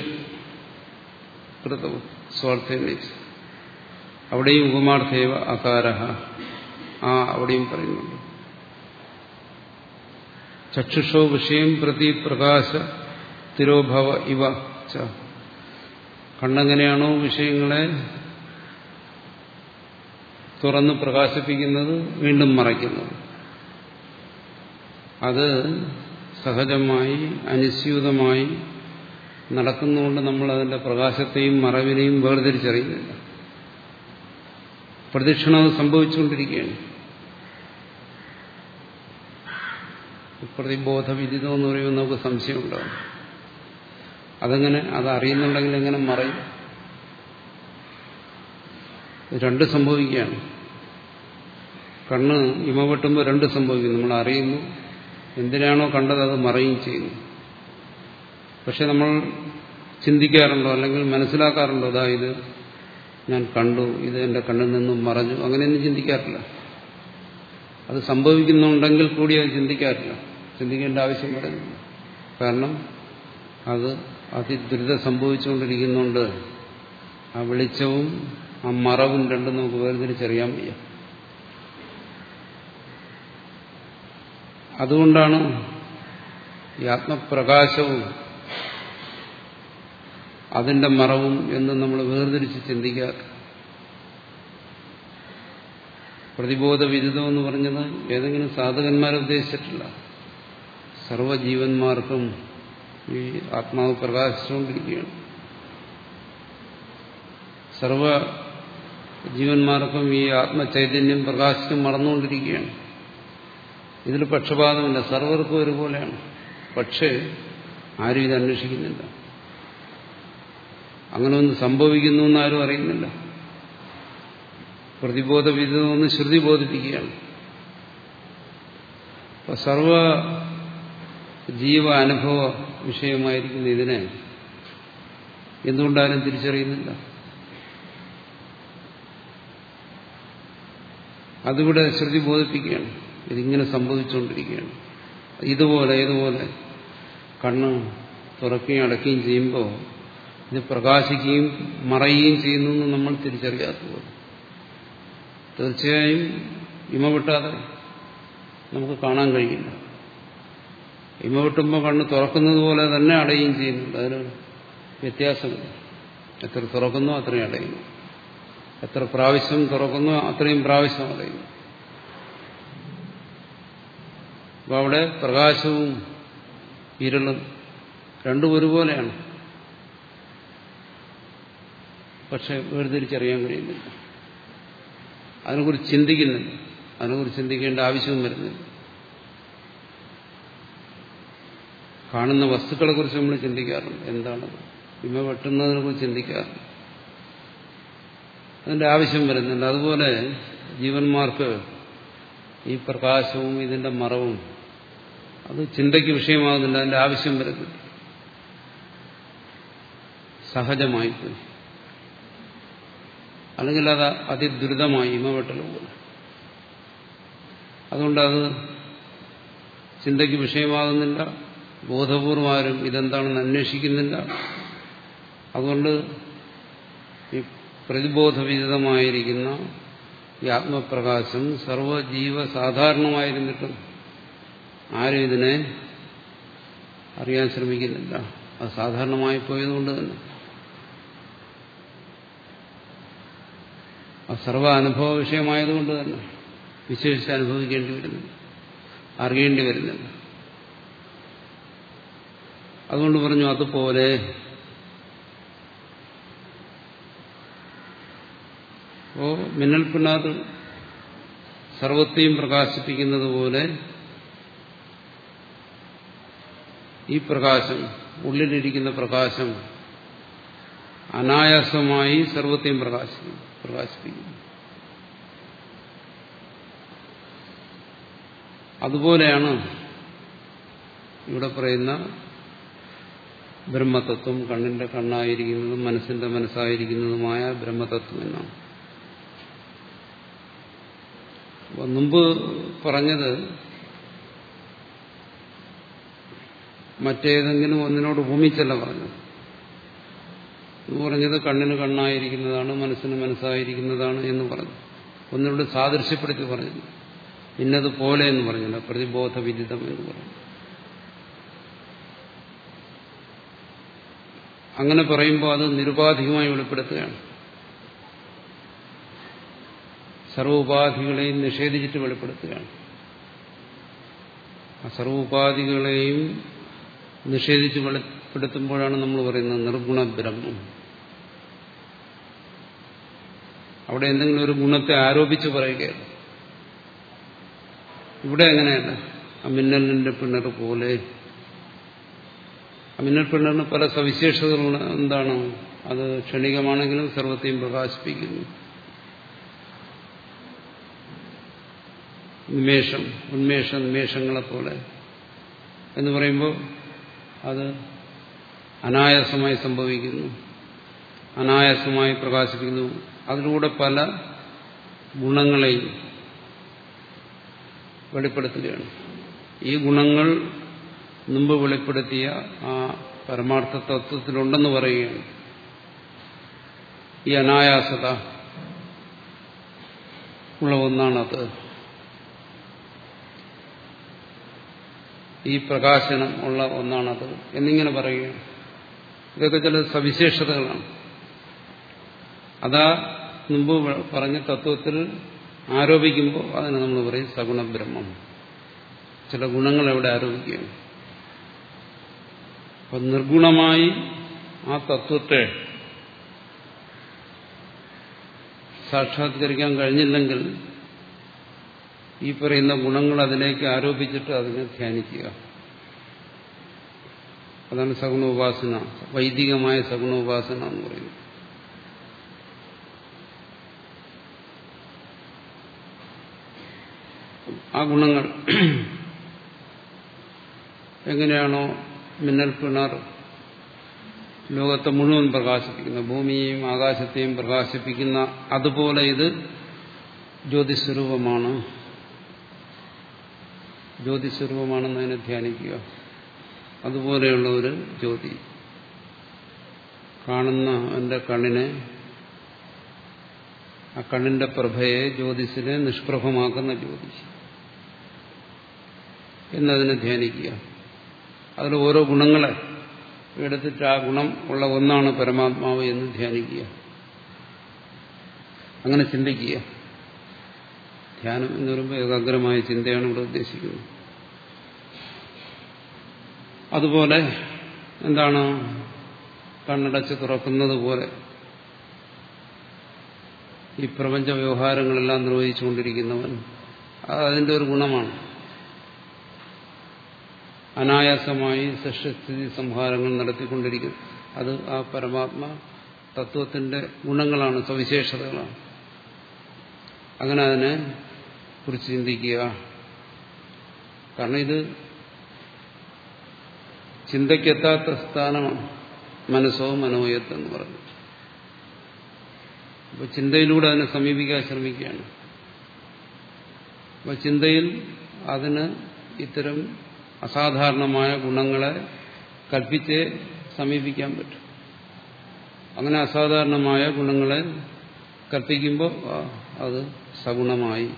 Speaker 1: കൃതവും അവിടെയും ഉപമാർത്ഥേവ അകാര ആ അവിടെയും പറയുന്നുണ്ട്. ചക്ഷുഷോ വിഷയം പ്രതി പ്രകാശ തിരോഭവ ഇവ ച. കണ്ണെങ്ങനെയാണോ വിഷയങ്ങളെ തുറന്ന് പ്രകാശിപ്പിക്കുന്നത് വീണ്ടും മറയ്ക്കുന്നത്. അത് സഹജമായി അനുസ്യൂതമായി നടക്കുന്നതുകൊണ്ട് നമ്മൾ അതിന്റെ പ്രകാശത്തെയും മറവിനെയും വേർതിരിച്ചറിയുന്നില്ല. പ്രദക്ഷിണം അത് സംഭവിച്ചുകൊണ്ടിരിക്കുകയാണ്. പ്രതിബോധവിദിതം എന്ന് പറയുമ്പോൾ നമുക്ക് സംശയമുണ്ടാവും അതെങ്ങനെ അത് അറിയുന്നുണ്ടെങ്കിൽ എങ്ങനെ മറയും? രണ്ട് സംഭവിക്കുകയാണ്. കണ്ണ് ഇമ വെട്ടുമ്പോൾ രണ്ട് സംഭവിക്കുന്നു നമ്മൾ അറിയുന്നു എന്തിനാണോ കണ്ടത് അത് മറയും ചെയ്യുന്നു. പക്ഷെ നമ്മൾ ചിന്തിക്കാറുണ്ടോ? അല്ലെങ്കിൽ മനസ്സിലാക്കാറുണ്ടോ? അതായത് ഞാൻ കണ്ടു ഇത് എന്റെ കണ്ണിൽ നിന്നും മറഞ്ഞു. അങ്ങനെയൊന്നും ചിന്തിക്കാറില്ല. അത് സംഭവിക്കുന്നുണ്ടെങ്കിൽ കൂടി അത് ചിന്തിക്കാറില്ല. ചിന്തിക്കേണ്ട ആവശ്യം വരുന്നില്ല കാരണം അത് അതിദ്രുത സംഭവിച്ചുകൊണ്ടിരിക്കുന്നുണ്ട്. ആ വെളിച്ചവും ആ മറവും രണ്ടും നമുക്ക് വേർതിരിച്ചറിയാൻ വയ്യ. അതുകൊണ്ടാണ് ഈ ആത്മപ്രകാശവും അതിന്റെ മറവും എന്ന് നമ്മൾ വേർതിരിച്ച് ചിന്തിക്കാറ് പ്രതിബോധ വിരുദ്ധം എന്ന് പറഞ്ഞത് ഏതെങ്കിലും സാധകന്മാരെ ഉദ്ദേശിച്ചിട്ടില്ല. സർവജീവന്മാർക്കും ഈ ആത്മാവ് പ്രകാശിച്ചുകൊണ്ടിരിക്കുകയാണ്. സർവ ജീവന്മാർക്കും ഈ ആത്മചൈതന്യം പ്രകാശിച്ച് മറന്നുകൊണ്ടിരിക്കുകയാണ്. ഇതിൽ പക്ഷപാതമില്ല. സർവർക്കും ഒരുപോലെയാണ്. പക്ഷേ ആരും ഇത് അന്വേഷിക്കുന്നില്ല. അങ്ങനെ ഒന്ന് സംഭവിക്കുന്നു എന്ന് ആരും അറിയുന്നില്ല. പ്രതിബോധ വിധമെന്ന് ശ്രുതി ബോധിപ്പിക്കുകയാണ്. സർവ ജീവ അനുഭവ വിഷയമായിരിക്കുന്ന ഇതിനെ എന്തുകൊണ്ടാരും തിരിച്ചറിയുന്നില്ല? അതിവിടെ ശ്രുതി ബോധിപ്പിക്കുകയാണ്. ഇതിങ്ങനെ സംഭവിച്ചുകൊണ്ടിരിക്കുകയാണ്. ഇതുപോലെ ഇതുപോലെ കണ്ണ് തുറക്കുകയും അടക്കുകയും ചെയ്യുമ്പോൾ ഇത് പ്രകാശിക്കുകയും മറയുകയും ചെയ്യുന്നു നമ്മൾ തിരിച്ചറിയാത്തതുപോലെ. തീർച്ചയായും ഇമ വിട്ടാതെ നമുക്ക് കാണാൻ കഴിയില്ല. ഇമ വെട്ടുമ്പോൾ കണ്ണ് തുറക്കുന്നത് പോലെ തന്നെ അടയുകയും ചെയ്യുന്നുണ്ട് അതിന് വ്യത്യാസമില്ല എത്ര തുറക്കുന്നു അത്രയും അടയുന്നു. എത്ര പ്രാവശ്യം തുറക്കുന്നു അത്രയും പ്രാവശ്യം അടയുന്നു. അപ്പോൾ അവിടെ പ്രകാശവും ഇരുളും രണ്ടും ഒരുപോലെയാണ്. പക്ഷെ വേർതിരിച്ചറിയാൻ കഴിയുന്നില്ല. അതിനെക്കുറിച്ച് ചിന്തിക്കുന്നില്ല. അതിനെക്കുറിച്ച് ചിന്തിക്കേണ്ട ആവശ്യവും വരുന്നില്ല. കാണുന്ന വസ്തുക്കളെ കുറിച്ച് നമ്മൾ ചിന്തിക്കാറുണ്ട്. എന്താണത് ഇമ വെട്ടുന്നതിനെ കുറിച്ച് ചിന്തിക്കാറുണ്ട്. അതിന്റെ ആവശ്യം വരുന്നുണ്ട്. അതുപോലെ ജീവന്മാർക്ക് ഈ പ്രകാശവും ഇതിന്റെ മറവും അത് ചിന്തയ്ക്ക് വിഷയമാകുന്നില്ല അതിന്റെ ആവശ്യം വരുന്നില്ല സഹജമായിപ്പോയി അല്ലെങ്കിൽ അത് അതിദുരിതമായി ഇമവെട്ടൽ പോലെ. അതുകൊണ്ട് അത് ചിന്തയ്ക്ക് വിഷയമാകുന്നില്ല. ബോധപൂർവമാരും ഇതെന്താണെന്ന് അന്വേഷിക്കുന്നില്ല. അതുകൊണ്ട് ഈ പ്രതിബോധവിഹിതമായിരിക്കുന്ന ഈ ആത്മപ്രകാശം സർവജീവ സാധാരണമായിരുന്നിട്ടും ആരും ഇതിനെ അറിയാൻ ശ്രമിക്കുന്നില്ല. അത് സാധാരണമായി പോയതുകൊണ്ട് തന്നെ. ആ സർവ അനുഭവ വിഷയമായതുകൊണ്ട് തന്നെ. വിശേഷിച്ച് അനുഭവിക്കേണ്ടി വരുന്നില്ല. അറിയേണ്ടി വരുന്നില്ല. അതുകൊണ്ട് പറഞ്ഞു അതുപോലെ അപ്പോ മിന്നൽ പിണ്ണാത് സർവത്തെയും പ്രകാശിപ്പിക്കുന്നത് പോലെ ഈ പ്രകാശം ഉള്ളിലിരിക്കുന്ന പ്രകാശം അനായാസമായി സർവത്തെയും പ്രകാശിക്കും പ്രകാശിപ്പിക്കുന്നു. അതുപോലെയാണ് ഇവിടെ പറയുന്ന ബ്രഹ്മതത്വം കണ്ണിന്റെ കണ്ണായിരിക്കുന്നതും മനസ്സിന്റെ മനസ്സായിരിക്കുന്നതുമായ ബ്രഹ്മതത്വം എന്നാണ്. മുമ്പ് പറഞ്ഞത് മറ്റേതെങ്കിലും ഒന്നിനോട് ഭൂമിച്ചല്ല പറഞ്ഞു എന്ന് പറഞ്ഞത് കണ്ണിന് കണ്ണായിരിക്കുന്നതാണ് മനസ്സിന് മനസ്സായിരിക്കുന്നതാണ് എന്ന് പറഞ്ഞു. ഒന്നിനോട് സാദൃശ്യപ്പെടുത്തി പറഞ്ഞു. ഇന്നത് പോലെ എന്ന് പറഞ്ഞില്ല പ്രതിബോധ വിദിതം എന്ന് പറഞ്ഞു. അങ്ങനെ പറയുമ്പോൾ അത് നിരുപാധികമായി വെളിപ്പെടുത്തുകയാണ്. സർവോപാധികളെയും നിഷേധിച്ചിട്ട് വെളിപ്പെടുത്തുകയാണ്. ആ സർവോപാധികളെയും നിഷേധിച്ച് വെളിപ്പെടുത്തുമ്പോഴാണ് നമ്മൾ പറയുന്നത് നിർഗുണ ബ്രഹ്മം അവിടെ എന്തെങ്കിലും ഒരു ഗുണത്തെ ആരോപിച്ച് പറയുകയാണ്. ഇവിടെ എങ്ങനെയല്ല ആ മിന്നലിന്റെ പിണർ പോലെ മിന്നൽ പിണ്ണറിന് പല സവിശേഷതകളുണ്ട് എന്താണ്? അത് ക്ഷണികമാണെങ്കിലും സർവത്തെയും പ്രകാശിപ്പിക്കുന്നു. നിമേഷം ഉന്മേഷ നിമേഷങ്ങളെപ്പോലെ. എന്ന് പറയുമ്പോൾ അത് അനായാസമായി സംഭവിക്കുന്നു. അനായാസമായി പ്രകാശിപ്പിക്കുന്നു. അതിലൂടെ പല ഗുണങ്ങളെയും വെളിപ്പെടുത്തുകയാണ്. ഈ ഗുണങ്ങൾ മുമ്പ് വെളിപ്പെടുത്തിയ ആ പരമാർത്ഥ തത്വത്തിലുണ്ടെന്ന് പറയുകയാണ്. ഈ അനായാസത ഉള്ള ഒന്നാണത്. ഈ പ്രകാശനം ഉള്ള ഒന്നാണത് എന്നിങ്ങനെ പറയുകയാണ്. ഇതൊക്കെ ചില സവിശേഷതകളാണ്. അതാ മുമ്പ് പറഞ്ഞ തത്വത്തിൽ ആരോപിക്കുമ്പോൾ അതിന് നമ്മൾ പറയും സഗുണബ്രഹ്മം. ചില ഗുണങ്ങൾ എവിടെ ആരോപിക്കുകയാണ്? അപ്പൊ നിർഗുണമായി ആ തത്വത്തെ സാക്ഷാത്കരിക്കാൻ കഴിഞ്ഞില്ലെങ്കിൽ ഈ പറയുന്ന ഗുണങ്ങൾ അതിലേക്ക് ആരോപിച്ചിട്ട് അതിനെ ധ്യാനിക്കുക. അതാണ് സഗുണ ഉപാസന വൈദികമായ സഗുണ ഉപാസന എന്ന് പറയുന്നത്. ആ ഗുണങ്ങൾ എങ്ങനെയാണോ മിന്നൽ പിണർ ലോകത്തെ മുഴുവൻ പ്രകാശിപ്പിക്കുന്ന ഭൂമിയെയും ആകാശത്തെയും പ്രകാശിപ്പിക്കുന്ന അതുപോലെ ഇത് ജ്യോതിസ്വരൂപമാണ്. ജ്യോതിസ്വരൂപമാണെന്ന് അതിനെ ധ്യാനിക്കുക. അതുപോലെയുള്ള ഒരു ജ്യോതി കാണുന്ന എന്റെ കണ്ണിനെ ആ കണ്ണിന്റെ പ്രഭയെ ജ്യോതിസിനെ നിഷ്പ്രഭമാക്കുന്ന ജ്യോതിഷ് എന്നതിനെ ധ്യാനിക്കുക. അതിൽ ഓരോ ഗുണങ്ങളെ എടുത്തിട്ട് ആ ഗുണം ഉള്ള ഒന്നാണ് പരമാത്മാവ് എന്ന് ധ്യാനിക്കുക. അങ്ങനെ ചിന്തിക്കുക. ധ്യാനം എന്ന് പറയുമ്പോൾ ഏകാഗ്രമായ ചിന്തയാണ് ഇവിടെ ഉദ്ദേശിക്കുന്നത്. അതുപോലെ എന്താണ് കണ്ണടച്ച് തുറക്കുന്നത് പോലെ ഈ പ്രപഞ്ച വ്യവഹാരങ്ങളെല്ലാം നിർവഹിച്ചുകൊണ്ടിരിക്കുന്നവൻ അതിന്റെ ഒരു ഗുണമാണ്. അനായാസമായി സൃഷ്ടസ്ഥിതി സംഹാരങ്ങൾ നടത്തിക്കൊണ്ടിരിക്കുന്നു. അത് ആ പരമാത്മ തത്വത്തിന്റെ ഗുണങ്ങളാണ് സവിശേഷതകളാണ്. അങ്ങനെ അതിനെ കുറിച്ച് ചിന്തിക്കുക. കാരണം ഇത് ചിന്തയ്ക്കെത്താത്ത സ്ഥാനമാണ് മനസ്സോ മനോയത്ത് എന്ന് പറഞ്ഞു അപ്പൊ ചിന്തയിലൂടെ അതിനെ സമീപിക്കാൻ ശ്രമിക്കുകയാണ്. അപ്പൊ ചിന്തയിൽ അതിന് ഇത്തരം അസാധാരണമായ ഗുണങ്ങളെ കൽപ്പിച്ച് സമീപിക്കാൻ പറ്റും. അങ്ങനെ അസാധാരണമായ ഗുണങ്ങളെ കൽപ്പിക്കുമ്പോൾ അത് സഗുണമായി.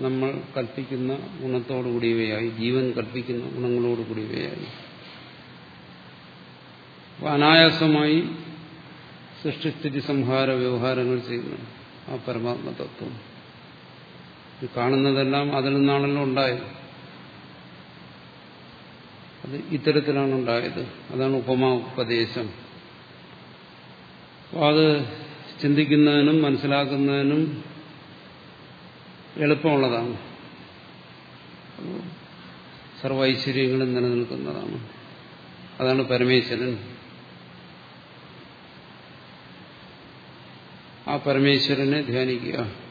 Speaker 1: നമ്മൾ കൽപ്പിക്കുന്ന ഗുണത്തോടുകൂടിയവയായി ജീവൻ കൽപ്പിക്കുന്ന ഗുണങ്ങളോടുകൂടിയവയായി. കൂടിയവയായി അനായാസമായി സൃഷ്ടിസ്ഥിതി സംഹാര വ്യവഹാരങ്ങൾ ചെയ്യുന്നു ആ പരമാത്മ തത്വം കാണുന്നതെല്ലാം അതിൽ നിന്നാണല്ലോ ഉണ്ടായത്. അത് ഇത്തരത്തിലാണ് ഉണ്ടായത്. അതാണ് ഉപമാ ഉപദേശം. അത് ചിന്തിക്കുന്നതിനും മനസ്സിലാക്കുന്നതിനും എളുപ്പമുള്ളതാണ്. സർവ ഐശ്വര്യങ്ങളും നിലനിൽക്കുന്നതാണ്. അതാണ് പരമേശ്വരൻ. ആ പരമേശ്വരനെ ധ്യാനിക്കുക.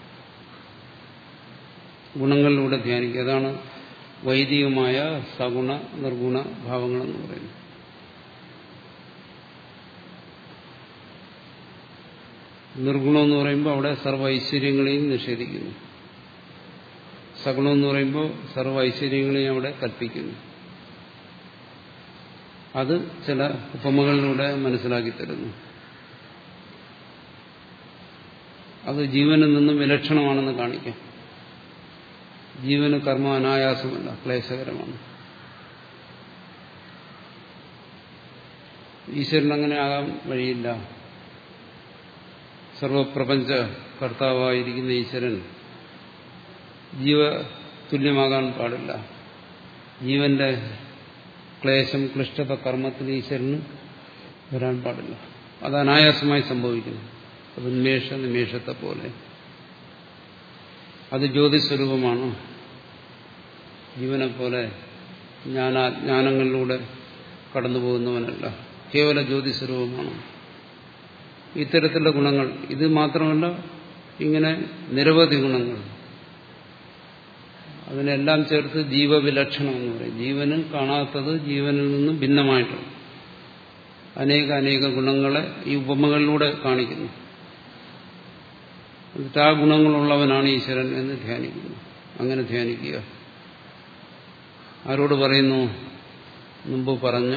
Speaker 1: ഗുണങ്ങളിലൂടെ ധ്യാനിക്കുക. അതാണ് വൈദികമായ സഗുണ നിർഗുണ ഭാവങ്ങളെന്ന് പറയുന്നത്. നിർഗുണം എന്ന് പറയുമ്പോൾ അവിടെ സർവ ഐശ്വര്യങ്ങളെയും നിഷേധിക്കുന്നു. സഗുണം എന്ന് പറയുമ്പോൾ സർവ ഐശ്വര്യങ്ങളെയും അവിടെ കൽപ്പിക്കുന്നു. അത് ചില ഉപമകളിലൂടെ മനസ്സിലാക്കി തരുന്നു. അത് ജീവനിൽ നിന്നും വിലക്ഷണമാണെന്ന് കാണിക്കാം. ജീവന് കർമ്മ അനായാസമല്ല ക്ലേശകരമാണ്. ഈശ്വരൻ അങ്ങനെ ആകാൻ വഴിയില്ല. സർവപ്രപഞ്ച കർത്താവായിരിക്കുന്ന ഈശ്വരൻ ജീവ തുല്യമാകാൻ പാടില്ല. ജീവന്റെ ക്ലേശം ക്ലിഷ്ടത കർമ്മത്തിന് ഈശ്വരന് വരാൻ പാടില്ല. അത് അനായാസമായി സംഭവിക്കുന്നു. അത് ഉന്മേഷ നിമേഷത്തെ പോലെ. അത് ജ്യോതിസ്വരൂപമാണ്. ജീവനെ പോലെ ജ്ഞാന ജ്ഞാനങ്ങളിലൂടെ കടന്നു പോകുന്നവനല്ല കേവല ജ്യോതിസ്വരൂപമാണ്. ഇത്തരത്തിലുള്ള ഗുണങ്ങൾ ഇത് മാത്രമല്ല ഇങ്ങനെ നിരവധി ഗുണങ്ങൾ. അതിനെല്ലാം ചേർത്ത് ജീവവിലക്ഷണം എന്ന് പറയും. ജീവനിൽ കാണാത്തത് ജീവനിൽ നിന്നും ഭിന്നമായിട്ടാണ് അനേക അനേക ഗുണങ്ങളെ ഈ ഉപമകളിലൂടെ കാണിക്കുന്നു. എന്നിട്ട് ആ ഗുണങ്ങളുള്ളവനാണ് ഈശ്വരൻ എന്ന് ധ്യാനിക്കുന്നു. അങ്ങനെ ധ്യാനിക്കുക. ആരോട് പറയുന്നു? മുമ്പ് പറഞ്ഞ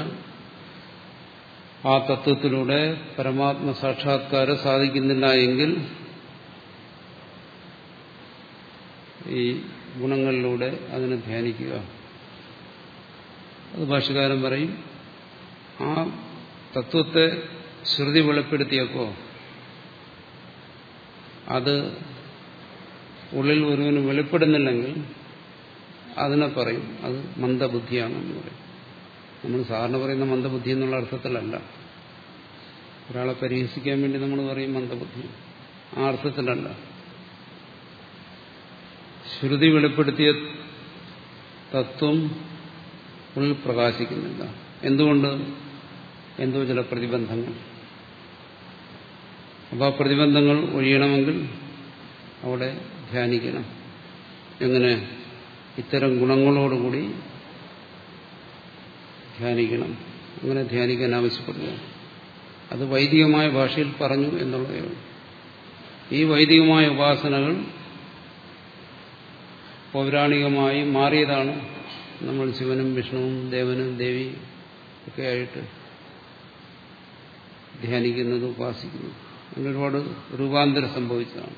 Speaker 1: ആ തത്വത്തിലൂടെ പരമാത്മ സാക്ഷാത്കാരം സാധിക്കുന്നില്ല എങ്കിൽ ഈ ഗുണങ്ങളിലൂടെ അതിനെ ധ്യാനിക്കുക. അത് ഭാഷകാരൻ പറയും ആ തത്വത്തെ ശ്രുതി വെളിപ്പെടുത്തിയപ്പോ അത് ഉള്ളിൽ ഒരുവന് വെളിപ്പെടുന്നില്ലെങ്കിൽ അതിനെ പറയും. അത് മന്ദബുദ്ധിയാണെന്ന് പറയും. നമ്മൾ സാറിന് പറയുന്ന മന്ദബുദ്ധി എന്നുള്ള അർത്ഥത്തിലല്ല. ഒരാളെ പരിഹസിക്കാൻ വേണ്ടി നമ്മൾ പറയും മന്ദബുദ്ധി. ആ അർത്ഥത്തിലല്ല. ശ്രുതി വെളിപ്പെടുത്തിയ തത്വം ഉള്ളിൽ പ്രകാശിക്കുന്നില്ല. എന്തുകൊണ്ട്? എന്തോ ചില പ്രതിബന്ധങ്ങൾ. അപ്പോൾ ആ പ്രതിബന്ധങ്ങൾ ഒഴിയണമെങ്കിൽ അവിടെ ധ്യാനിക്കണം. എങ്ങനെ? ഇത്തരം ഗുണങ്ങളോടുകൂടി ധ്യാനിക്കണം. അങ്ങനെ ധ്യാനിക്കാൻ ആവശ്യപ്പെടുന്നു അത് വൈദികമായ ഭാഷയിൽ പറഞ്ഞു എന്നുള്ളതേ ഈ വൈദികമായ ഉപാസനകൾ പൗരാണികമായി മാറിയതാണ്. നമ്മൾ ശിവനും വിഷ്ണുവും ദേവനും ദേവി ഒക്കെ ആയിട്ട് ധ്യാനിക്കുന്നത് ഉപാസിക്കുന്നത്. അങ്ങനെ ഒരുപാട് രൂപാന്തരം സംഭവിച്ചതാണ്.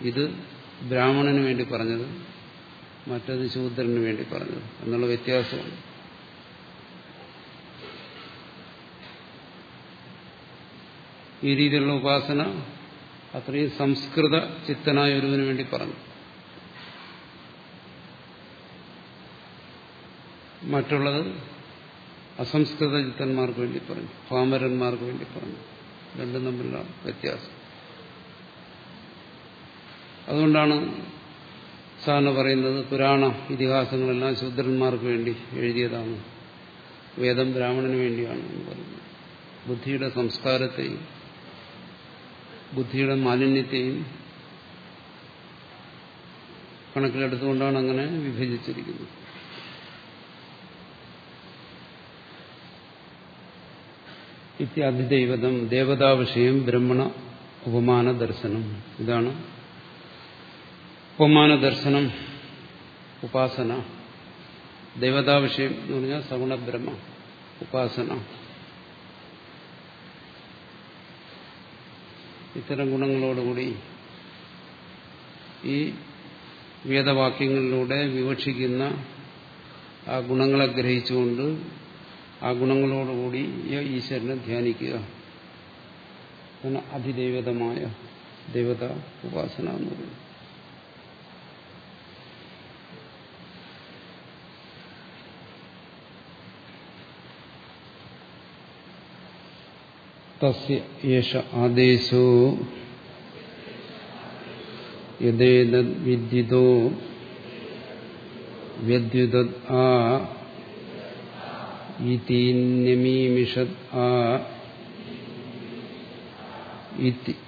Speaker 1: ഇത് ബ്രാഹ്മണന് വേണ്ടി പറഞ്ഞത് മറ്റത് ശൂദ്രന് വേണ്ടി പറഞ്ഞത് എന്നുള്ള വ്യത്യാസമാണ്. ഈ രീതിയിലുള്ള ഉപാസന അത്രയും സംസ്കൃത ചിത്തനായ ഒരുവിന് വേണ്ടി പറഞ്ഞു. മറ്റുള്ളത് അസംസ്കൃത ചിത്തന്മാർക്ക് വേണ്ടി പറഞ്ഞു പാമരന്മാർക്ക് വേണ്ടി പറഞ്ഞു. രണ്ടും തമ്മിലുള്ള വ്യത്യാസം. അതുകൊണ്ടാണ് സാറിന് പറയുന്നത് പുരാണ ഇതിഹാസങ്ങളെല്ലാം ശൂദ്രന്മാർക്ക് വേണ്ടി എഴുതിയതാണ്. വേദം ബ്രാഹ്മണന് വേണ്ടിയാണ് എന്ന് പറയുന്നത്. ബുദ്ധിയുടെ സംസ്കാരത്തെയും ബുദ്ധിയുടെ മാലിന്യത്തെയും കണക്കിലെടുത്തുകൊണ്ടാണ് അങ്ങനെ വിഭജിച്ചിരിക്കുന്നത്. ഇത്യാദി ഇത്യാദിദൈവതം ദേവതാവിഷയം ബ്രഹ്മണ ഉപമാന ദർശനം. ഇതാണ് ഉപമാന ദർശനം ഉപാസന ദേവതാ വിഷയം എന്ന് പറഞ്ഞാൽ സഗുണ ബ്രഹ്മ ഉപാസന. ഇത്തരം ഗുണങ്ങളോടുകൂടി ഈ വേദവാക്യങ്ങളിലൂടെ വിവക്ഷിക്കുന്ന ആ ഗുണങ്ങളെ ഗ്രഹിച്ചുകൊണ്ട് ആ ഗുണങ്ങളോടുകൂടി ഈശ്വരനെ ധ്യാനിക്കുക. അതിദൈവതമായ ദേവത ഉപാസന എന്ന് പറയുന്നത്. തസ്യേഷ ആദേശോ യഥേതദ്വിദ്യുതോ വ്യദ്യുതത് ആ ഇതീന്യമീമിഷത് ആ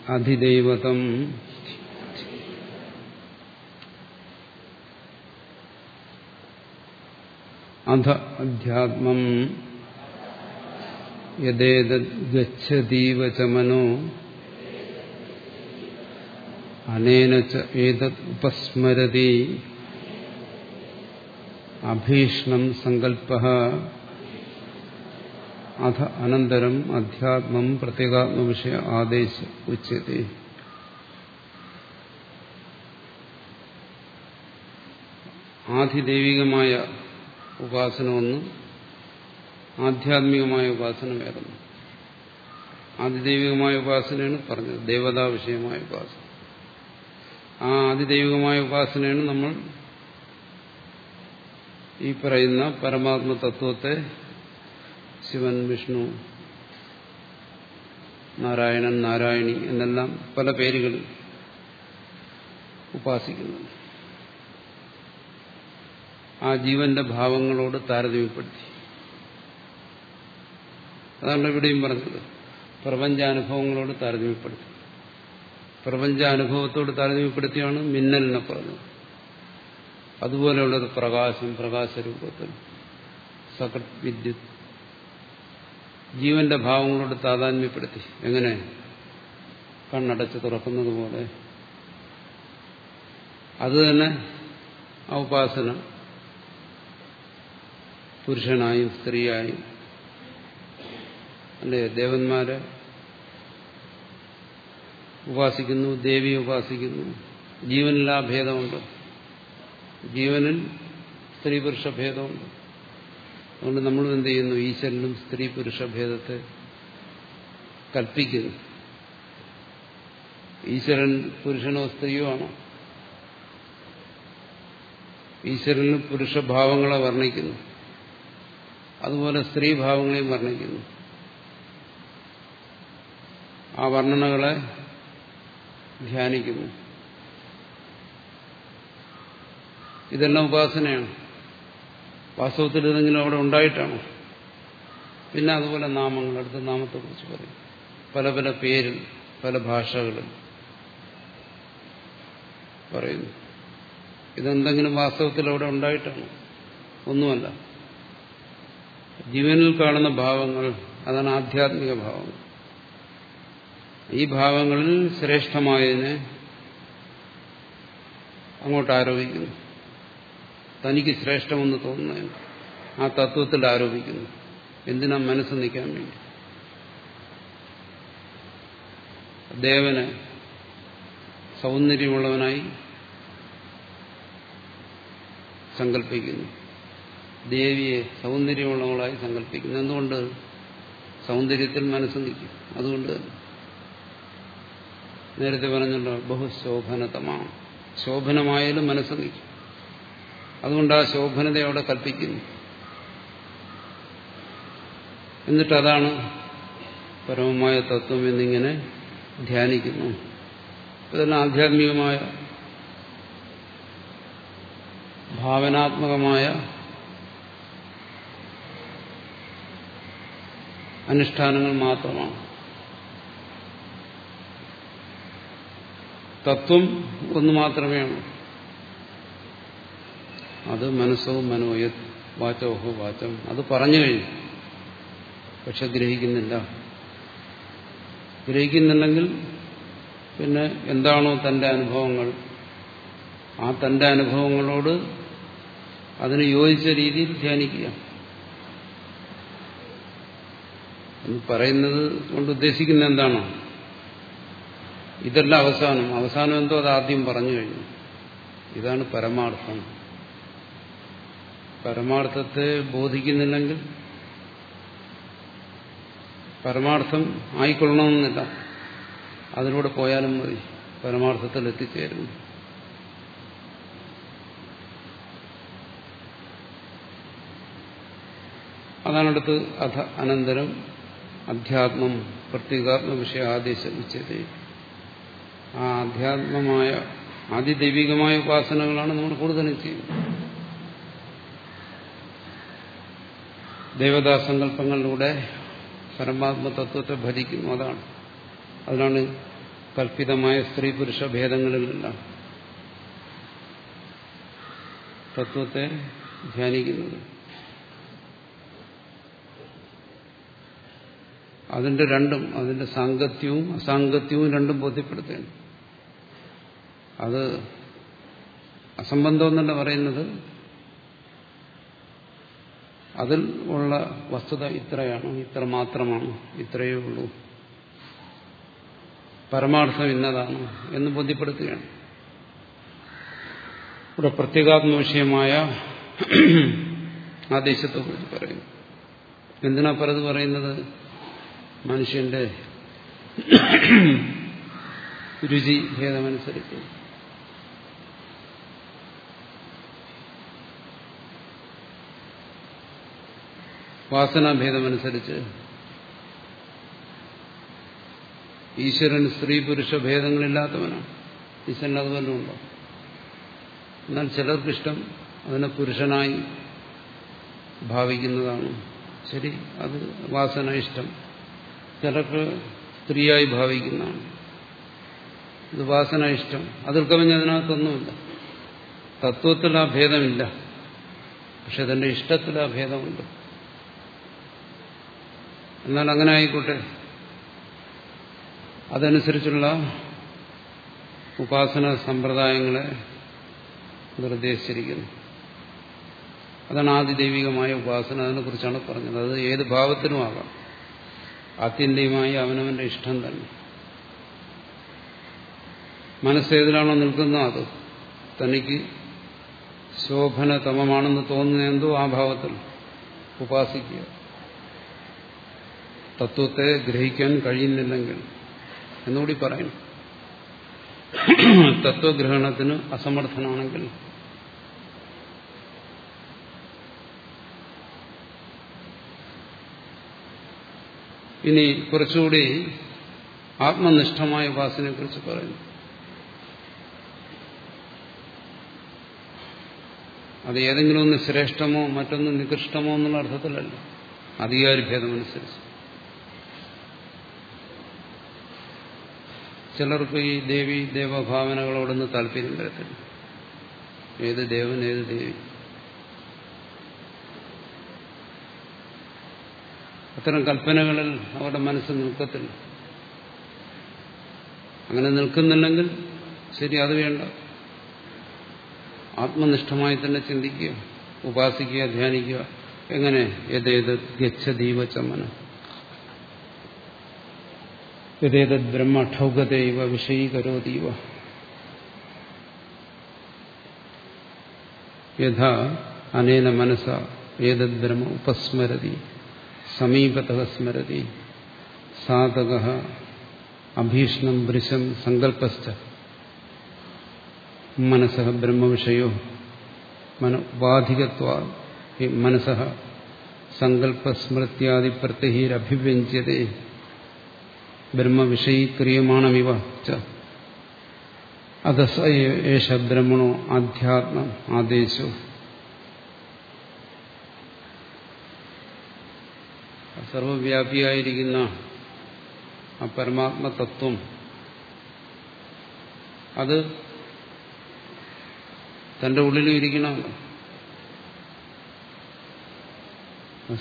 Speaker 1: അധിദൈവതം അധ അധ്യാത്മം യഥേതദ്ഗച്ഛതീവ ച മനോ. അനേന ഉപസ്മരതി. അഭീഷണം സങ്കല്പ അത് അനന്തരം അധ്യാത്മം പ്രത്യേകാത്മവിഷയ ആദേശ ഉച്ചത്തെ ആധിദൈവികമായ ഉപാസന ഒന്ന് ആധ്യാത്മികമായ ഉപാസന വേറൊന്ന് ആതിദൈവികമായ ഉപാസനയാണ് പറഞ്ഞത്. ദേവതാ വിഷയമായ ഉപാസന. ആ ആതിദൈവികമായ ഉപാസനയാണ് നമ്മൾ ഈ പറയുന്ന പരമാത്മ തത്വത്തെ ശിവൻ വിഷ്ണു നാരായണൻ നാരായണി എന്നെല്ലാം പല പേരുകളിൽ ഉപാസിക്കുന്നുണ്ട്. ആ ജീവന്റെ ഭാവങ്ങളോട് താരതമ്യപ്പെടുത്തി. അതാണ് ഇവിടെയും പറഞ്ഞത്. പ്രപഞ്ചാനുഭവങ്ങളോട് താരതമ്യപ്പെടുത്തി പ്രപഞ്ചാനുഭവത്തോട് താരതമ്യപ്പെടുത്തിയാണ് മിന്നലിനെ പറഞ്ഞത്. അതുപോലെയുള്ളത് പ്രകാശം പ്രകാശരൂപത്തിൽ. സകത് വിദ്യുത്. ജീവന്റെ ഭാവങ്ങളോട് താതാന്മ്യപ്പെടുത്തി എങ്ങനെ? കണ്ണടച്ച് തുറക്കുന്നത് പോലെ. അത് തന്നെ ആ ഉപാസന. പുരുഷനായും സ്ത്രീയായും അല്ലേ? ദേവന്മാരെ ഉപാസിക്കുന്നു ദേവിയെ ഉപാസിക്കുന്നു. ജീവനിൽ ആ ഭേദമുണ്ട്. ജീവനിൽ സ്ത്രീ പുരുഷ ഭേദമുണ്ട്. അതുകൊണ്ട് നമ്മൾ എന്ത് ചെയ്യുന്നു? ഈശ്വരനും സ്ത്രീ പുരുഷ ഭേദത്തെ കൽപ്പിക്കുന്നു. ഈശ്വരൻ പുരുഷനോ സ്ത്രീയോ ആണോ? ഈശ്വരന് പുരുഷഭാവങ്ങളെ വർണിക്കുന്നു. അതുപോലെ സ്ത്രീഭാവങ്ങളെയും വർണിക്കുന്നു. ആ വർണനകളെ ധ്യാനിക്കുന്നു. ഇതെല്ലാം ഉപാസനയാണ്. വാസ്തവത്തിൽ ഇതെങ്കിലും അവിടെ ഉണ്ടായിട്ടാണ്? പിന്നെ അതുപോലെ നാമങ്ങൾ അടുത്ത നാമത്തെക്കുറിച്ച് പറയും. പല പല പേരിൽ പല ഭാഷകളിൽ പറയുന്നു. ഇതെന്തെങ്കിലും വാസ്തവത്തിൽ അവിടെ ഉണ്ടായിട്ടാണ്? ഒന്നുമല്ല. ജീവനിൽ കാണുന്ന ഭാവങ്ങൾ അതാണ് ആധ്യാത്മിക ഭാവങ്ങൾ. ഈ ഭാവങ്ങളിൽ ശ്രേഷ്ഠമായതിനെ അങ്ങോട്ട് ആരോപിക്കുന്നു. തനിക്ക് ശ്രേഷ്ഠമെന്ന് തോന്നുന്നതിന് ആ തത്വത്തിൽ ആരോപിക്കുന്നു. എന്തിനാ മനസ്സ് നിൽക്കാൻ വേണ്ടി? ദേവന് സൗന്ദര്യമുള്ളവനായി സങ്കല്പിക്കുന്നു ദേവിയെ സൗന്ദര്യമുള്ളവളായി സങ്കല്പിക്കുന്നു എന്തുകൊണ്ട്? സൗന്ദര്യത്തിൽ മനസ്സ് നിൽക്കും. അതുകൊണ്ട് നേരത്തെ പറഞ്ഞല്ലോ ബഹുശോഭനതമാണ്. ശോഭനമായാലും മനസ്സ് നിൽക്കും. അതുകൊണ്ട് ആ ശോഭനത അവിടെ കൽപ്പിക്കുന്നു. എന്നിട്ടതാണ് പരമമായ തത്വം എന്നിങ്ങനെ ധ്യാനിക്കുന്നു. ഇതെല്ലാം ആധ്യാത്മികമായ ഭാവനാത്മകമായ അനുഷ്ഠാനങ്ങൾ മാത്രമാണ്. തത്വം ഒന്ന് മാത്രമേ അത് മനസ്സോ മനോയത് വാചോഹോ വാചം അത് പറഞ്ഞു കഴിഞ്ഞു. പക്ഷെ ഗ്രഹിക്കുന്നില്ല. ഗ്രഹിക്കുന്നുണ്ടെങ്കിൽ പിന്നെ എന്താണോ തന്റെ അനുഭവങ്ങൾ? ആ തന്റെ അനുഭവങ്ങളോട് അതിന് യോജിച്ച രീതിയിൽ ധ്യാനിക്കുക. എന്ന് പറയുന്നത് കൊണ്ട് ഉദ്ദേശിക്കുന്ന എന്താണോ? ഇതല്ല അവസാനം. അവസാനം എന്തോ അത് ആദ്യം പറഞ്ഞു കഴിഞ്ഞു. ഇതാണ് പരമാർത്ഥം. പരമാർത്ഥത്തെ ബോധിക്കുന്നില്ലെങ്കിൽ പരമാർത്ഥം ആയിക്കൊള്ളണമെന്നില്ല. അതിലൂടെ പോയാലും മതി. പരമാർത്ഥത്തിൽ എത്തിച്ചേരും അതാണ് അടുത്ത് അനന്തരം അധ്യാത്മം പ്രത്യേകാത്മ വിഷയ ആദേശം ആ ആധ്യാത്മമായ ആദിദൈവികമായ ഉപാസനകളാണ് നമ്മൾ കൂടുതലും ചെയ്യുന്നത്. ദേവതാസങ്കല്പങ്ങളിലൂടെ പരമാത്മ തത്വത്തെ ഭജിക്കുന്നു അതാണ്. അതിനാണ് കൽപ്പിതമായ സ്ത്രീ പുരുഷ ഭേദങ്ങളിലെല്ലാം തത്വത്തെ ധ്യാനിക്കുന്നത്. അതിന്റെ രണ്ടും അതിന്റെ സാങ്കത്യവും അസാങ്കത്യവും രണ്ടും ബോധ്യപ്പെടുത്തുകയാണ്. അത് അസംബന്ധം എന്നല്ല പറയുന്നത്. അതിൽ ഉള്ള വസ്തുത ഇത്രയാണ് ഇത്ര മാത്രമാണ് ഇത്രയേ ഉള്ളൂ. പരമാർത്ഥം ഇന്നതാണ് എന്ന് ബോധ്യപ്പെടുത്തുകയാണ്. ഇവിടെ പ്രത്യേകാത്മ വിഷയമായ ആദേശത്തെക്കുറിച്ച് പറയുന്നു. എന്തിനാ പറയുന്നത്? മനുഷ്യന്റെ രുചി ഭേദമനുസരിച്ച്. വാസനാഭേദമനുസരിച്ച് ഈശ്വരൻ സ്ത്രീ പുരുഷ ഭേദങ്ങളില്ലാത്തവനാണ്. ഈശ്വരൻ അതുപോലെ ഉണ്ടോ എന്നാൽ ചിലർക്കിഷ്ടം അതിനെ പുരുഷനായി ഭാവിക്കുന്നതാണ്. ശരി അത് വാസന ഇഷ്ടം. ചിലർക്ക് സ്ത്രീയായി ഭാവിക്കുന്നതാണ്. ഇത് വാസന ഇഷ്ടം. അതിൽ കവിഞ്ഞതിനകത്തൊന്നുമില്ല തത്വത്തിൽ ആ ഭേദമില്ല. പക്ഷെ തന്റെ ഇഷ്ടത്തിൽ ആ ഭേദമുണ്ട്. എന്നാൽ അങ്ങനെ ആയിക്കോട്ടെ. അതനുസരിച്ചുള്ള ഉപാസന സമ്പ്രദായങ്ങളെ നിർദ്ദേശിച്ചിരിക്കുന്നു. അതാണ് ആദിദൈവികമായ ഉപാസന അതിനെക്കുറിച്ചാണ് പറഞ്ഞത്. അത് ഏത് ഭാവത്തിനുമാകാം. ആത്യന്തികമായി അവനവന്റെ ഇഷ്ടം തന്നെ. മനസ്സേതിലാണോ നിൽക്കുന്നത് അത്? തനിക്ക് ശോഭനതമമാണെന്ന് തോന്നുന്ന എന്തോ ആ ഭാവത്തിൽ ഉപാസിക്കുക. തത്വത്തെ ഗ്രഹിക്കാൻ കഴിയുന്നില്ലെങ്കിൽ എന്നുകൂടി പറയുന്നു തത്വഗ്രഹണത്തിന് അസമർത്ഥനാണെങ്കിൽ ഇനി കുറച്ചുകൂടി ആത്മനിഷ്ഠമായ ഉപാസനയെ കുറിച്ച് പറയുന്നു. അത് ഏതെങ്കിലും ഒന്ന് ശ്രേഷ്ഠമോ മറ്റൊന്ന് നികൃഷ്ടമോ എന്നുള്ള അർത്ഥത്തിലല്ല. അധികാരിഭേദമനുസരിച്ച്. ചിലർക്ക് ഈ ദേവി ദേവഭാവനകളോടൊന്ന് താല്പര്യം വരത്തില്ല. ഏത് ദേവൻ ഏത് ദേവി? അത്തരം കൽപ്പനകളിൽ അവരുടെ മനസ്സ് നിൽക്കത്തില്ല. അങ്ങനെ നിൽക്കുന്നില്ലെങ്കിൽ ശരി അത് വേണ്ട. ആത്മനിഷ്ഠമായി തന്നെ ചിന്തിക്കുക ഉപാസിക്കുക ധ്യാനിക്കുക. എങ്ങനെ? യഥേത് ഗച്ഛ ദീപചമന യഥേതത് ബ്രഹ്മ വിഷയീകരോ വിഷയീകരോതീവ യഥാ അനേന മനസ ഏതദ്ബ്രഹ്മ ഉപസ്മരതി. സമീപത സ്മരതി. സാധക അഭീഷണം വൃശം സങ്കല്പസ്ഥ മനസ്സ ബ്രഹ്മവിഷയോ. മന ഉപാധികത്വ മനസ്സ സങ്കല്പസ്മൃത്യാദി പ്രത്യഹീരഭിവ്യഞ്ജ്യത ബ്രഹ്മവിഷയീക്രിയമാണമിവ അധസ ഏഷ ബ്രഹ്മണോ ആധ്യാത്മ ആദേശോ. സർവവ്യാപിയായിരിക്കുന്ന ആ പരമാത്മതത്വം അത് തന്റെ ഉള്ളിലും ഇരിക്കണമല്ലോ.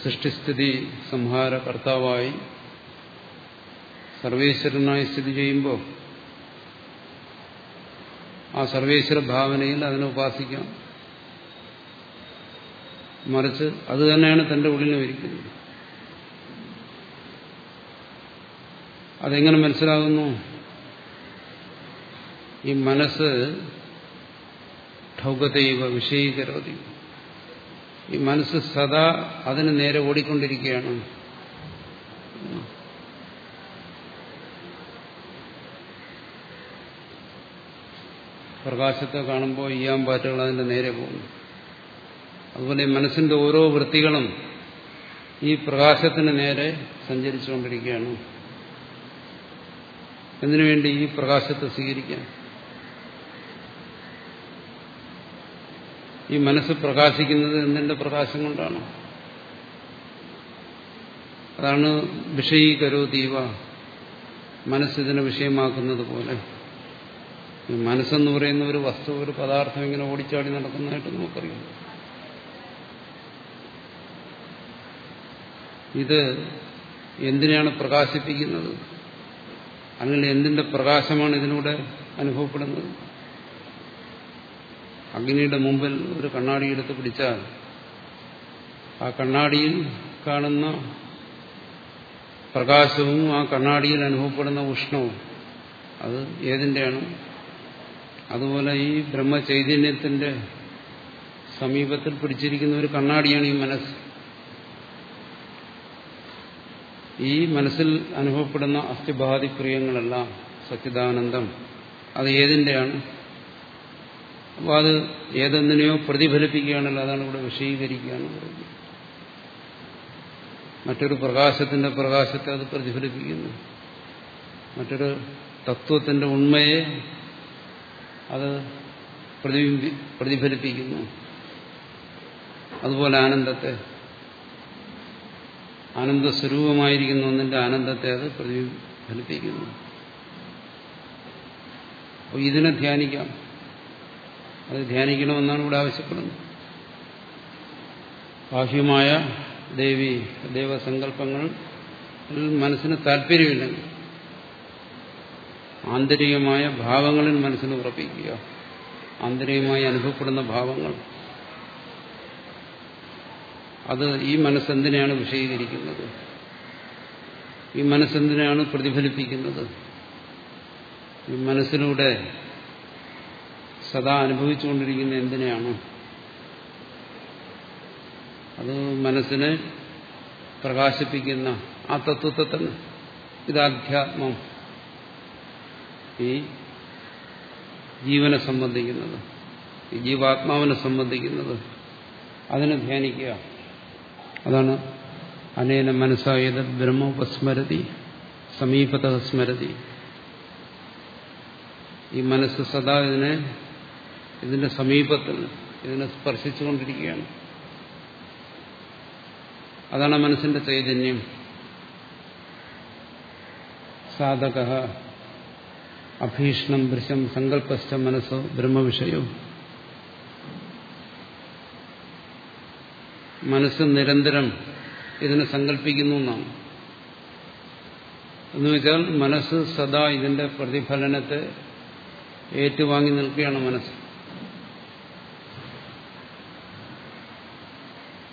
Speaker 1: സൃഷ്ടിസ്ഥിതി സംഹാര കർത്താവായി സർവേശ്വരനായി സ്ഥിതി ചെയ്യുമ്പോൾ ആ സർവേശ്വര ഭാവനയിൽ അതിനെ ഉപാസിക്കാം. മറിച്ച് അത് തന്നെയാണ് തന്റെ ഉള്ളിലും ഇരിക്കുന്നത്. അതെങ്ങനെ മനസ്സിലാകുന്നു? ഈ മനസ്സ് ഠൗകതൈവ വിഷയീകരോതി. ഈ മനസ്സ് സദാ അതിന് നേരെ ഓടിക്കൊണ്ടിരിക്കുകയാണ്. പ്രകാശത്തെ കാണുമ്പോൾ ഈയാമ്പാറ്റുകൾ അതിന്റെ നേരെ പോകുന്നു. അതുപോലെ മനസ്സിന്റെ ഓരോ വൃത്തികളും ഈ പ്രകാശത്തിന് നേരെ സഞ്ചരിച്ചുകൊണ്ടിരിക്കുകയാണ്. എന്തിനുവേണ്ടി ഈ പ്രകാശത്തെ സ്വീകരിക്കാൻ? ഈ മനസ്സ് പ്രകാശിക്കുന്നത് എന്തിന്റെ പ്രകാശം കൊണ്ടാണ്? അതാണ് വിഷയീകരോ ദീവ. മനസ്സിതിനെ വിഷയമാക്കുന്നത് പോലെ. മനസ്സെന്ന് പറയുന്ന ഒരു വസ്തു ഒരു പദാർത്ഥം ഇങ്ങനെ ഓടിച്ചാടി നടക്കുന്നതായിട്ട് നമുക്കറിയാം. ഇത് എന്തിനാണ് പ്രകാശിപ്പിക്കുന്നത്? അങ്ങനെ എന്തിന്റെ പ്രകാശമാണ് ഇതിലൂടെ അനുഭവപ്പെടുന്നത്? അഗ്നിയുടെ മുമ്പിൽ ഒരു കണ്ണാടി എടുത്ത് പിടിച്ചാൽ ആ കണ്ണാടിയിൽ കാണുന്ന പ്രകാശവും ആ കണ്ണാടിയിൽ അനുഭവപ്പെടുന്ന ഉഷ്ണവും അത് ഏതിന്റെയാണ് അതുപോലെ ഈ ബ്രഹ്മചൈതന്യത്തിന്റെ സമീപത്തിൽ പിടിച്ചിരിക്കുന്ന ഒരു കണ്ണാടിയാണ് ഈ മനസ്സ്. ഈ മനസ്സിൽ അനുഭവപ്പെടുന്ന അസ്ഥിബാധിപ്രിയങ്ങളെല്ലാം സച്ചിദാനന്ദം. അത് ഏതിന്റെയാണ്? അപ്പോൾ അത് ഏതെന്തിനെയോ പ്രതിഫലിപ്പിക്കുകയാണല്ലോ അതാണ് ഇവിടെ വിഷയീകരിക്കുകയാണ് മറ്റൊരു പ്രകാശത്തിന്റെ പ്രകാശത്തെ അത് പ്രതിഫലിപ്പിക്കുന്നു. മറ്റൊരു തത്വത്തിന്റെ ഉണ്മയെ അത് പ്രതിഫലിപ്പിക്കുന്നു. അതുപോലെ ആനന്ദത്തെ ആനന്ദസ്വരൂപമായിരിക്കുന്ന ഒന്നിന്റെ ആനന്ദത്തെ അത് പ്രതിഫലിപ്പിക്കുന്നു. അപ്പോൾ ഇതിനെ ധ്യാനിക്കാം. അത് ധ്യാനിക്കണമെന്നാണ് ഇവിടെ ആവശ്യപ്പെടുന്നത്. ബാഹ്യമായ ദേവി ദേവസങ്കല്പങ്ങൾ മനസ്സിന് താല്പര്യമില്ലെങ്കിൽ ആന്തരികമായ ഭാവങ്ങളിൽ മനസ്സിന് ഉറപ്പിക്കുക. ആന്തരികമായി അനുഭവപ്പെടുന്ന ഭാവങ്ങൾ അത് ഈ മനസ്സെന്തിനെയാണ് വിഷയീകരിക്കുന്നത്? ഈ മനസ്സെന്തിനെയാണ് പ്രതിഫലിപ്പിക്കുന്നത്? ഈ മനസ്സിലൂടെ സദാ അനുഭവിച്ചുകൊണ്ടിരിക്കുന്ന എന്തിനെയാണ്? അത് മനസ്സിനെ പ്രകാശിപ്പിക്കുന്ന ആ തത്വത്തെ തന്നെ ഇത് അധ്യാത്മം ഈ ജീവനെ സംബന്ധിക്കുന്നത് ഈ ജീവാത്മാവിനെ സംബന്ധിക്കുന്നത്. അതിനെ ധ്യാനിക്കുക. അതാണ് അനേന മനസ്സായത് ബ്രഹ്മോപസ്മരതി സമീപത സ്മരതി. ഈ മനസ്സ് സദാ ഇതിനെ ഇതിന്റെ സമീപത്തിൽ ഇതിനെ സ്പർശിച്ചുകൊണ്ടിരിക്കുകയാണ്. അതാണ് മനസ്സിന്റെ ചൈതന്യം. സാധക അഭീഷണം ദൃശ്യം സങ്കല്പസ്ഥ മനസ്സോ ബ്രഹ്മവിഷയോ. മനസ്സ് നിരന്തരം ഇതിനെ സങ്കല്പിക്കുന്നു എന്നാണ്. എന്നുവെച്ചാൽ മനസ്സ് സദാ ഇതിന്റെ പ്രതിഫലനത്തെ ഏറ്റുവാങ്ങി നിൽക്കുകയാണ് മനസ്സ്.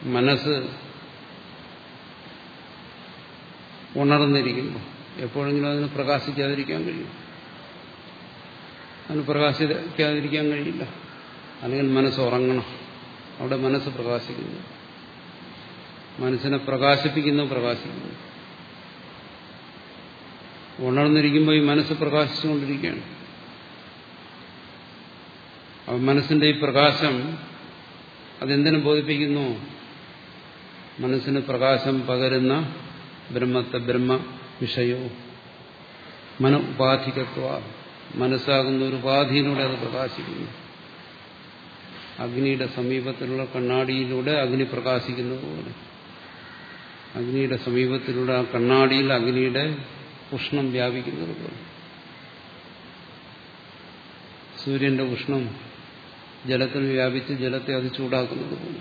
Speaker 1: മനസ്സ് ഉണർന്നിരിക്കുമ്പോൾ എപ്പോഴെങ്കിലും അതിന് പ്രകാശിക്കാതിരിക്കാൻ കഴിയും. അതിന് പ്രകാശിക്കാതിരിക്കാൻ കഴിയില്ല. അല്ലെങ്കിൽ മനസ്സ് ഉറങ്ങണം. അവിടെ മനസ്സ് പ്രകാശിക്കുന്നു. മനസ്സിനെ പ്രകാശിപ്പിക്കുന്നു പ്രകാശിക്കുന്നു. ഉണർന്നിരിക്കുമ്പോൾ ഈ മനസ്സ് പ്രകാശിച്ചുകൊണ്ടിരിക്കുകയാണ്. അപ്പം മനസ്സിന്റെ ഈ പ്രകാശം അതെന്തിനു ബോധിപ്പിക്കുന്നു? മനസ്സിന് പ്രകാശം പകരുന്ന ബ്രഹ്മത്തെ ബ്രഹ്മ വിഷയോ മന ഉപാധികത്വ. മനസ്സാകുന്ന ഒരു ഉപാധിയിലൂടെ അത് പ്രകാശിക്കുന്നു. അഗ്നിയുടെ സമീപത്തിലുള്ള കണ്ണാടിയിലൂടെ അഗ്നി പ്രകാശിക്കുന്നത് പോലെ. അഗ്നിയുടെ സമീപത്തിലൂടെ ആ കണ്ണാടിയിൽ അഗ്നിയുടെ ഉഷ്ണം വ്യാപിക്കുന്നത് പോലെ. സൂര്യന്റെ ഉഷ്ണം ജലത്തിൽ വ്യാപിച്ച് ജലത്തെ അത് ചൂടാക്കുന്നത് പോലെ.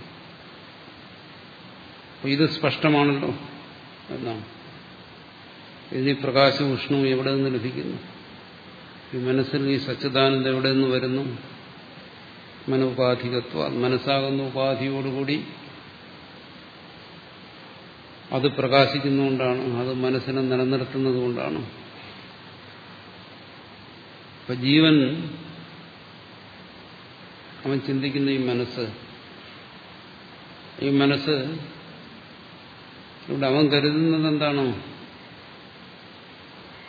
Speaker 1: അപ്പൊ ഇത് സ്പഷ്ടമാണല്ലോ എന്നാണ്. ഇനി പ്രകാശം ഉഷ്ണവും എവിടെ നിന്ന് ലഭിക്കുന്നു? ഈ മനസ്സിൽ ഈ സച്ചിദാനന്ദം എവിടെ നിന്ന് വരുന്നു? മനോപാധികത്വ. മനസ്സാകുന്ന ഉപാധിയോടുകൂടി അത് പ്രകാശിക്കുന്നതുകൊണ്ടാണ് അത് മനസ്സിനെ നിലനിർത്തുന്നത് കൊണ്ടാണ് അപ്പൊ ജീവൻ അവൻ ചിന്തിക്കുന്ന ഈ മനസ്സ് ഈ മനസ്സ് ഇവിടെ അവൻ കരുതുന്നത് എന്താണോ?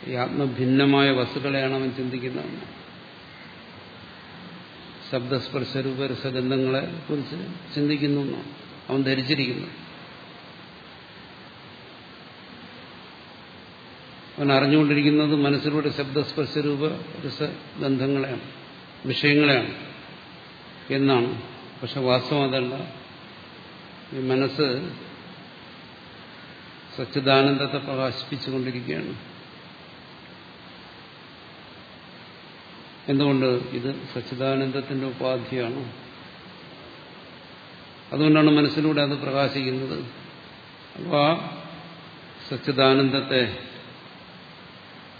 Speaker 1: ഈ ആത്മഭിന്നമായ വസ്തുക്കളെയാണ് അവൻ ചിന്തിക്കുന്നത്. ശബ്ദസ്പർശ രൂപരസഗന്ധങ്ങളെ കുറിച്ച് ചിന്തിക്കുന്നു അവൻ ധരിച്ചിരിക്കുന്നു. അവൻ അറിഞ്ഞുകൊണ്ടിരിക്കുന്നത് മനസ്സിലൂടെ ശബ്ദസ്പർശ രൂപ രസഗന്ധങ്ങളെയാണ് വിഷയങ്ങളെയാണ് എന്നാണ്. പക്ഷെ വാസ്തവം അതല്ല. ഈ മനസ്സ് സച്ചിദാനന്ദത്തെ പ്രകാശിപ്പിച്ചുകൊണ്ടിരിക്കുകയാണ്. എന്തുകൊണ്ട്? ഇത് സച്ചിദാനന്ദത്തിന്റെ ഉപാധിയാണ്. അതുകൊണ്ടാണ് മനസ്സിലൂടെ അത് പ്രകാശിക്കുന്നത്. അപ്പോൾ ആ സച്ചിദാനന്ദത്തെ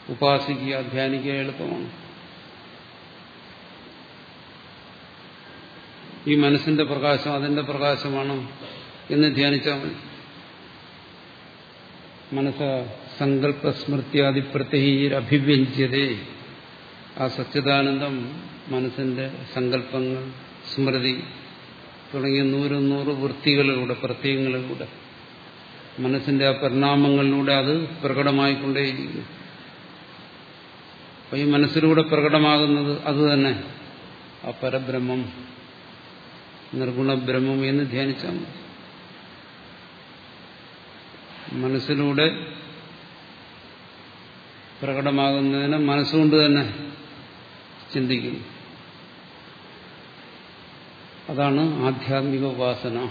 Speaker 1: ഉപാസിക്കുക ധ്യാനിക്കുക എളുപ്പമാണ്. ഈ മനസ്സിന്റെ പ്രകാശം അതിന്റെ പ്രകാശമാണ് എന്ന് ധ്യാനിച്ചാൽ മതി. മനസ്സ സങ്കല്പസ്മൃത്യാദി പ്രത്യഹീരഭിവ്യഞ്ജതേ ആ സച്ചിദാനന്ദം മനസ്സിന്റെ സങ്കല്പങ്ങൾ സ്മൃതി തുടങ്ങിയ നൂറ് നൂറ് വൃത്തികളിലൂടെ പ്രത്യയങ്ങളിലൂടെ മനസ്സിന്റെ ആ പരിണാമങ്ങളിലൂടെ അത് പ്രകടമായിക്കൊണ്ടേയിരിക്കുന്നു. അപ്പൊ ഈ മനസ്സിലൂടെ പ്രകടമാകുന്നത് അതുതന്നെ. ആ പരബ്രഹ്മം നിർഗുണബ്രഹ്മം എന്ന് ധ്യാനിച്ചാൽ മതി. മനസ്സിലൂടെ പ്രകടമാകുന്നതിന് മനസ്സുകൊണ്ട് തന്നെ ചിന്തിക്കുന്നു. അതാണ് ആധ്യാത്മിക ഉപാസന.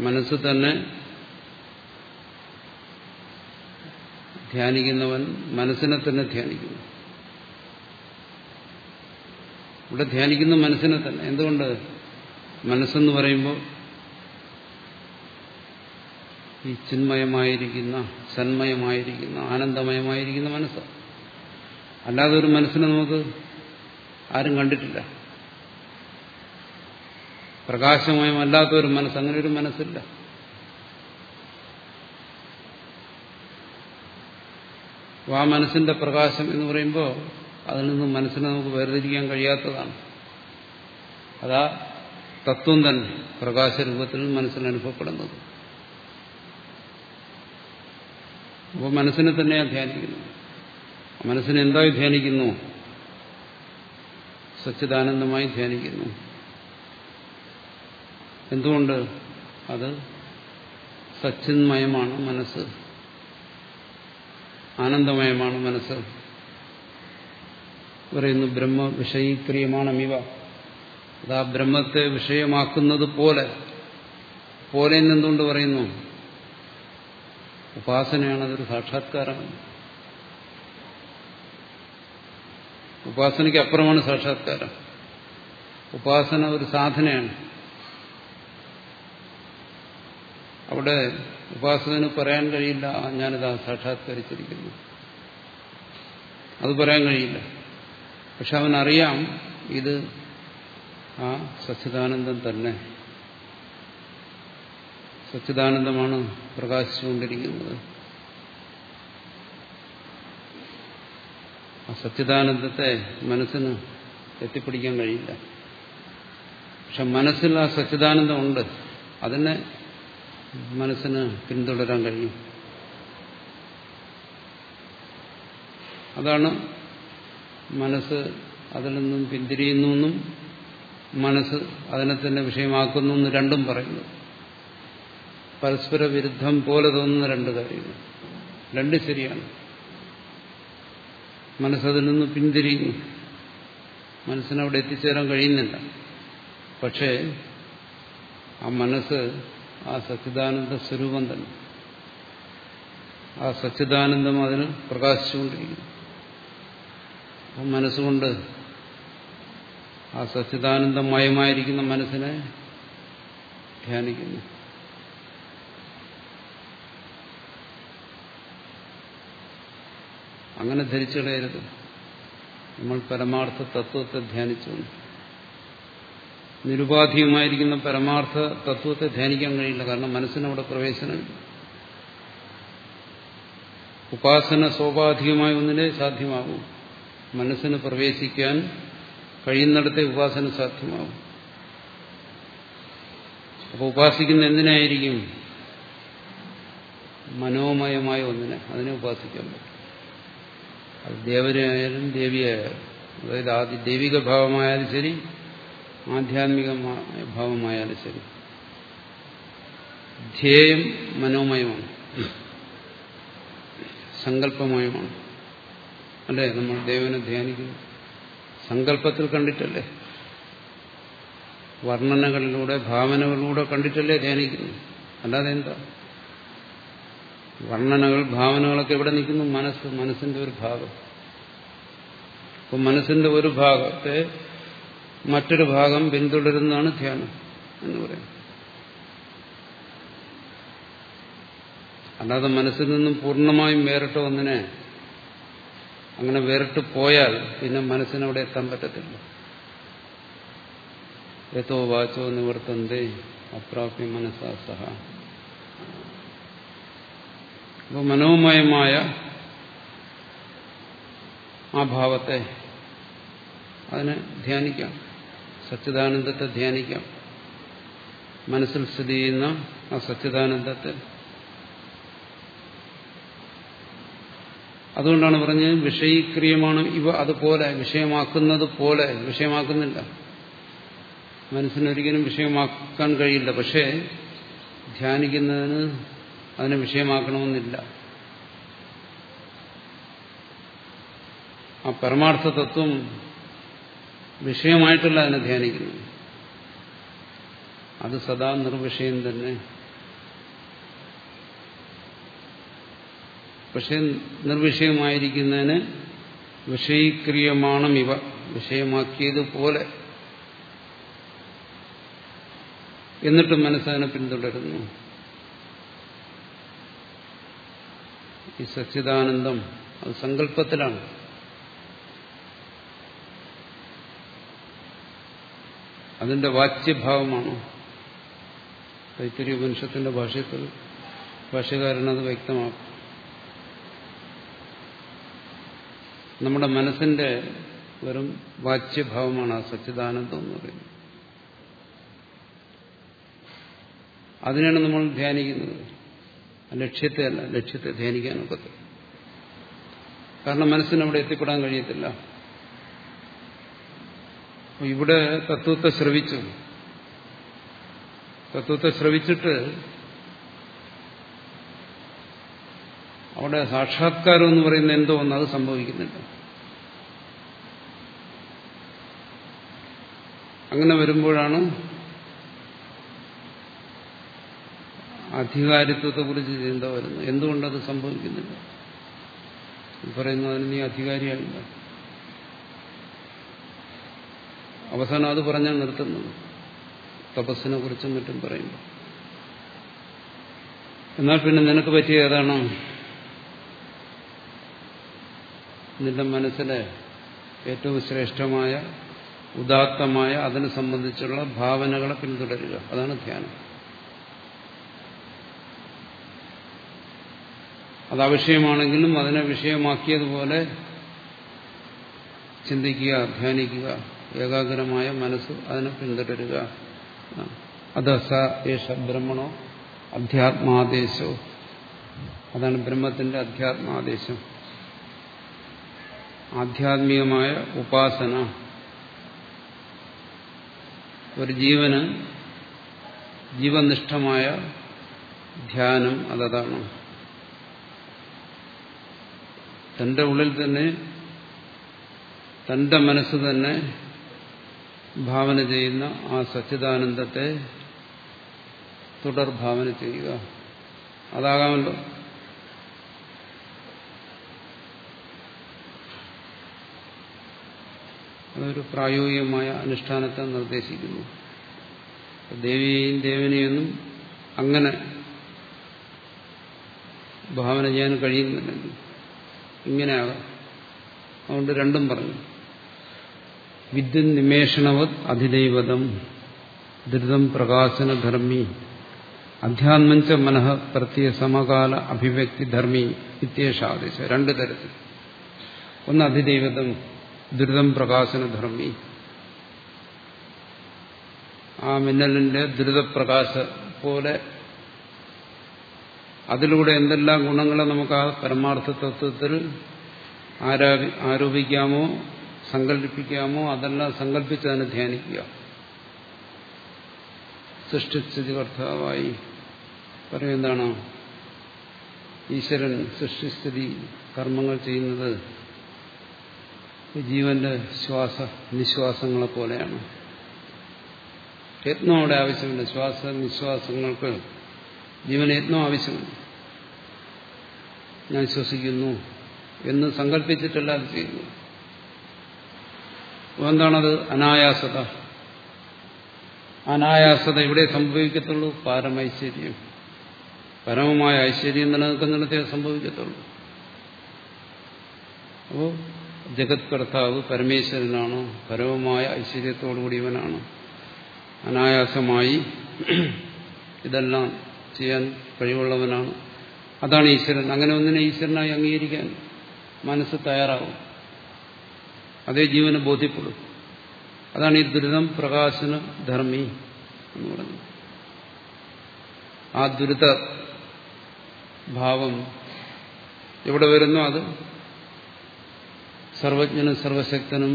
Speaker 1: മനസ്സ് തന്നെ ധ്യാനിക്കുന്നവൻ മനസ്സിനെ തന്നെ ധ്യാനിക്കുന്നു. ഇവിടെ ധ്യാനിക്കുന്ന മനസ്സിനെ തന്നെ. എന്തുകൊണ്ട്? മനസ്സെന്ന് പറയുമ്പോൾ ഈ ചിന്മയമായിരിക്കുന്ന സന്മയമായിരിക്കുന്ന ആനന്ദമയമായിരിക്കുന്ന മനസ്സ്. അല്ലാതെ ഒരു മനസ്സിനെ നമുക്ക് ആരും കണ്ടിട്ടില്ല. പ്രകാശമയമല്ലാത്ത ഒരു മനസ്സ് അങ്ങനെ ഒരു മനസ്സില്ല. ആ മനസ്സിന്റെ പ്രകാശം എന്ന് പറയുമ്പോൾ അതിൽ നിന്ന് മനസ്സിനെ നമുക്ക് വേർതിരിക്കാൻ കഴിയാത്തതാണ്. അതാ തത്വം തന്നെ പ്രകാശരൂപത്തിൽ മനസ്സിന് അനുഭവപ്പെടുന്നത്. അപ്പോൾ മനസ്സിനെ തന്നെയാണ് ധ്യാനിക്കുന്നത്. മനസ്സിനെ എന്തായി ധ്യാനിക്കുന്നു? സച്ചിദാനന്ദമായി ധ്യാനിക്കുന്നു. എന്തുകൊണ്ട്? അത് സച്ചിന്മയമാണ് മനസ്സ്. ആനന്ദമയമാണ് മനസ്സ്. പറയുന്നു ബ്രഹ്മ വിഷയീക്രിയമാണ് മിവ അത് ആ ബ്രഹ്മത്തെ വിഷയമാക്കുന്നത് പോലെ. പോലെ എന്തുകൊണ്ട് പറയുന്നു? ഉപാസനയാണ് അതൊരു സാക്ഷാത്കാരമാണ്. ഉപാസനയ്ക്ക് അപ്പുറമാണ് സാക്ഷാത്കാരം. ഉപാസന ഒരു സാധനയാണ്. അവിടെ ഉപാസകന് പറയാൻ കഴിയില്ല. ഞാനിതാ സാക്ഷാത്കരിച്ചിരിക്കുന്നു. അത് പറയാൻ കഴിയില്ല. പക്ഷെ അവനറിയാം ഇത് ആ സച്ചിദാനന്ദം തന്നെ. സച്ചിദാനന്ദമാണ് പ്രകാശിച്ചുകൊണ്ടിരിക്കുന്നത്. ആ സച്ചിദാനന്ദത്തെ മനസ്സിന് എത്തിപ്പിടിക്കാൻ കഴിയില്ല. പക്ഷെ മനസ്സിൽ ആ സച്ചിദാനന്ദമുണ്ട്. അതിനെ മനസ്സിന് പിന്തുടരാൻ കഴിയും. അതാണ് മനസ്സ് അതിൽ നിന്നും പിന്തിരിയുന്നു എന്നും മനസ്സ് അതിനെ തന്നെ വിഷയമാക്കുന്നു എന്ന് രണ്ടും പറയുന്നു. പരസ്പര വിരുദ്ധം പോലെ തോന്നുന്ന രണ്ട് കാര്യങ്ങൾ. രണ്ട് ശരിയാണ്. മനസ്സതിൽ നിന്ന് പിന്തിരിയുന്നു. മനസ്സിനവിടെ എത്തിച്ചേരാൻ കഴിയുന്നില്ല. പക്ഷേ ആ മനസ്സ് ആ സച്ചിദാനന്ദ സ്വരൂപം തന്നെ. ആ സച്ചിദാനന്ദം അതിന് പ്രകാശിച്ചുകൊണ്ടിരിക്കുന്നു. അപ്പം മനസ്സുകൊണ്ട് ആ സച്ചിദാനന്ദമയമായിരിക്കുന്ന മനസ്സിനെ ധ്യാനിക്കുന്നു. അങ്ങനെ ധരിച്ചിടയരുത്. നമ്മൾ പരമാർത്ഥ തത്വത്തെ ധ്യാനിച്ചു നിരുപാധികമായിരിക്കുന്ന പരമാർത്ഥ തത്വത്തെ ധ്യാനിക്കാൻ കഴിയില്ല. കാരണം മനസ്സിനവിടെ പ്രവേശനം ഉപാസന സോപാധികമായ ഒന്നിനെ സാധ്യമാകും. മനസ്സിന് പ്രവേശിക്കാൻ കഴിയുന്നിടത്തെ ഉപാസന സാധ്യമാകും. അപ്പോൾ ഉപാസിക്കുന്ന എന്തിനായിരിക്കും? മനോമയമായ ഒന്നിനെ അതിനെ ഉപാസിക്കാൻ പറ്റും. അത് ദേവനായാലും ദേവിയായാലും. അതായത് ആദ്യ ദൈവിക ഭാവമായാലും ശരി ആധ്യാത്മികമായ ഭാവമായാലും ശരി. ധ്യേയം മനോമയമാണ്. സങ്കല്പമയമാണ്. അല്ലേ? നമ്മൾ ദേവനെ ധ്യാനിക്കുന്നു. സങ്കല്പത്തിൽ കണ്ടിട്ടല്ലേ? വർണനകളിലൂടെ ഭാവനകളിലൂടെ കണ്ടിട്ടല്ലേ ധ്യാനിക്കുന്നു? അല്ലാതെ എന്താ? വർണനകൾ ഭാവനകളൊക്കെ എവിടെ നിൽക്കുന്നു മനസ്സ് മനസ്സിന്റെ ഒരു ഭാഗം. അപ്പൊ മനസ്സിന്റെ ഒരു ഭാഗത്തെ മറ്റൊരു ഭാഗം പിന്തുടരുന്നതാണ് ധ്യാനം എന്ന് പറയും അല്ലാതെ മനസ്സിൽ നിന്നും പൂർണമായും വേറിട്ട് ഒന്നിനെ അങ്ങനെ വേറിട്ട് പോയാൽ പിന്നെ മനസ്സിനവിടെ എത്താൻ പറ്റത്തില്ല. യഥോ വാച്ചോ നിവർത്തന്തേ അപ്രാപ്യ മനസ്സാ സഹ. അപ്പോൾ മനോമയമായ ആ ഭാവത്തെ അതിനെ ധ്യാനിക്കാം. സച്ചിദാനന്ദത്തെ ധ്യാനിക്കാം. മനസ്സിൽ സ്ഥിതി ചെയ്യുന്ന ആ സച്ചിദാനന്ദത്തെ. അതുകൊണ്ടാണ് പറഞ്ഞത് വിഷയീക്രിയമാണ് ഇവ അതുപോലെ വിഷയമാക്കുന്നത് പോലെ. വിഷയമാക്കുന്നില്ല. മനസ്സിനൊരിക്കലും വിഷയമാക്കാൻ കഴിയില്ല. പക്ഷേ ധ്യാനിക്കുന്നതിന് അതിനെ വിഷയമാക്കണമെന്നില്ല. ആ പരമാർത്ഥ തത്വം വിഷയമായിട്ടല്ല അതിനെ ധ്യാനിക്കുന്നത് അത് സദാ നിർവിഷയം തന്നെ. പക്ഷെ നിർവിഷയമായിരിക്കുന്നതിന് വിഷയീക്രിയമാണ് ഇവ. വിഷയമാക്കിയതുപോലെ. എന്നിട്ടും മനസ്സതിനെ പിന്തുടരുന്നു. ഈ സച്ചിദാനന്ദം അത് സങ്കല്പത്തിലാണ്. അതിന്റെ വാച്യഭാവമാണ്. തൈത്തരി ഉപനിഷത്തിന്റെ ഭാഷയത്തിൽ ഭാഷകാരൻ അത് വ്യക്തമാക്കും. നമ്മുടെ മനസ്സിന്റെ വെറും വാച്യഭാവമാണ് ആ സച്ചിദാനന്ദം എന്ന് പറയുന്നത്. അതിനാണ് നമ്മൾ ധ്യാനിക്കുന്നത്. ലക്ഷ്യത്തെ അല്ല ലക്ഷ്യത്തെ ധ്യാനിക്കാനൊക്കത്തില്ല. കാരണം മനസ്സിന് അവിടെ എത്തിപ്പെടാൻ കഴിയത്തില്ല. ഇവിടെ തത്വത്തെ ശ്രവിച്ചു. തത്വത്തെ ശ്രവിച്ചിട്ട് അവിടെ സാക്ഷാത്കാരം എന്ന് പറയുന്ന എന്തോ ഒന്ന് അത് സംഭവിക്കുന്നില്ല അങ്ങനെ വരുമ്പോഴാണ് അധികാരിത്വത്തെക്കുറിച്ച് ചിന്ത വരുന്നത്. എന്തുകൊണ്ടത് സംഭവിക്കുന്നില്ല? പറയുന്നതിന് നീ അധികാരിയായില്ല. അവസാനം അത് പറഞ്ഞാൽ നിർത്തുന്നത് തപസ്സിനെ കുറിച്ചും മറ്റും പറയുമ്പോൾ എന്നാൽ പിന്നെ നിനക്ക് പറ്റിയ ഏതാണ്? നിന്റെ മനസ്സിലെ ഏറ്റവും ശ്രേഷ്ഠമായ ഉദാത്തമായ അതിനെ സംബന്ധിച്ചുള്ള ഭാവനകളെ പിന്തുടരുക. അതാണ് ധ്യാനം. അത് അവിഷയമാണെങ്കിലും അതിനെ വിഷയമാക്കിയതുപോലെ ചിന്തിക്കുക ധ്യാനിക്കുക. ഏകാഗ്രമായ മനസ്സ് അതിനെ പിന്തുടരുക. അത് സ യേശ ബ്രഹ്മണോ അധ്യാത്മാദേശോ. അതാണ് ബ്രഹ്മത്തിന്റെ അധ്യാത്മാദേശം. ആധ്യാത്മികമായ ഉപാസന. ഒരു ജീവന് ജീവനിഷ്ഠമായ ധ്യാനം അതതാണ്. തന്റെ ഉള്ളിൽ തന്നെ തന്റെ മനസ്സ് തന്നെ ഭാവന ചെയ്യുന്ന ആ സച്ചിദാനന്ദത്തെ തുടർഭാവന ചെയ്യുക. അതാകാമല്ലോ. അതൊരു പ്രായോഗികമായ അനുഷ്ഠാനത്തെ നിർദ്ദേശിക്കുന്നു. ദേവിയെയും ദേവനെയൊന്നും അങ്ങനെ ഭാവന ചെയ്യാൻ കഴിയുന്നില്ലെന്ന് ഇങ്ങനെയാകാം. അതുകൊണ്ട് രണ്ടും പറഞ്ഞു. വിദ്യുൻ നിമേഷണവത് അധിദൈവതം ധൃതം പ്രകാശനധർമ്മി അധ്യാത്മഞ്ച മനഃ പ്രത്യ സമകാല അഭിവ്യക്തിധർമ്മി ഇത്യേഷാദേശ രണ്ട് തരത്തിൽ. ഒന്ന് അധിദൈവതം ദ്രുതം പ്രകാശനധർമ്മി. ആ മിന്നലിന്റെ ദ്രുതപ്രകാശ പോലെ അതിലൂടെ എന്തെല്ലാം ഗുണങ്ങളെ നമുക്ക് ആ പരമാർത്ഥ തത്വത്തിൽ ആരോപിക്കാമോ സങ്കല്പിക്കാമോ അതെല്ലാം സങ്കല്പിച്ചതിനെ ധ്യാനിക്കുക. സൃഷ്ടിസ്ഥിതി കർത്താവായി പറയുന്നതാണ് ഈശ്വരൻ സൃഷ്ടിസ്ഥിതി കർമ്മങ്ങൾ ചെയ്യുന്നത് ജീവന്റെ ശ്വാസ നിശ്വാസങ്ങളെ പോലെയാണ്. യത്നം അവിടെ ആവശ്യമില്ല ശ്വാസ നിശ്വാസങ്ങൾക്ക് ജീവന് യത്നം ഞാൻ ശ്വസിക്കുന്നു എന്ന് സങ്കല്പിച്ചിട്ടല്ല അത് ചെയ്യുന്നു എന്താണത് അനായാസത. അനായാസത ഇവിടെ സംഭവിക്കത്തുള്ളൂ. പാരമൈശ്വര്യം പരമമായ ഐശ്വര്യം നിലനിൽക്കുന്നിടത്തേ സംഭവിക്കത്തുള്ളൂ. അപ്പോ ജഗത് കർത്താവ് പരമേശ്വരനാണ്. പരമമായ ഐശ്വര്യത്തോടുകൂടിയവനാണ് അനായാസമായി ഇതെല്ലാം ചെയ്യാൻ കഴിവുള്ളവനാണ്. അതാണ് ഈശ്വരൻ. അങ്ങനെ ഒന്നിനെ ഈശ്വരനായി അംഗീകരിക്കാൻ മനസ്സ് തയ്യാറാവും. അതേ ജീവന് ബോധ്യപ്പെടും. അതാണ് ഈ ദുരിതം പ്രകാശന ധർമ്മി എന്ന് പറഞ്ഞത് ആ ദുരിത ഭാവം എവിടെ വരുന്നു അത് സർവജ്ഞനും സർവശക്തനും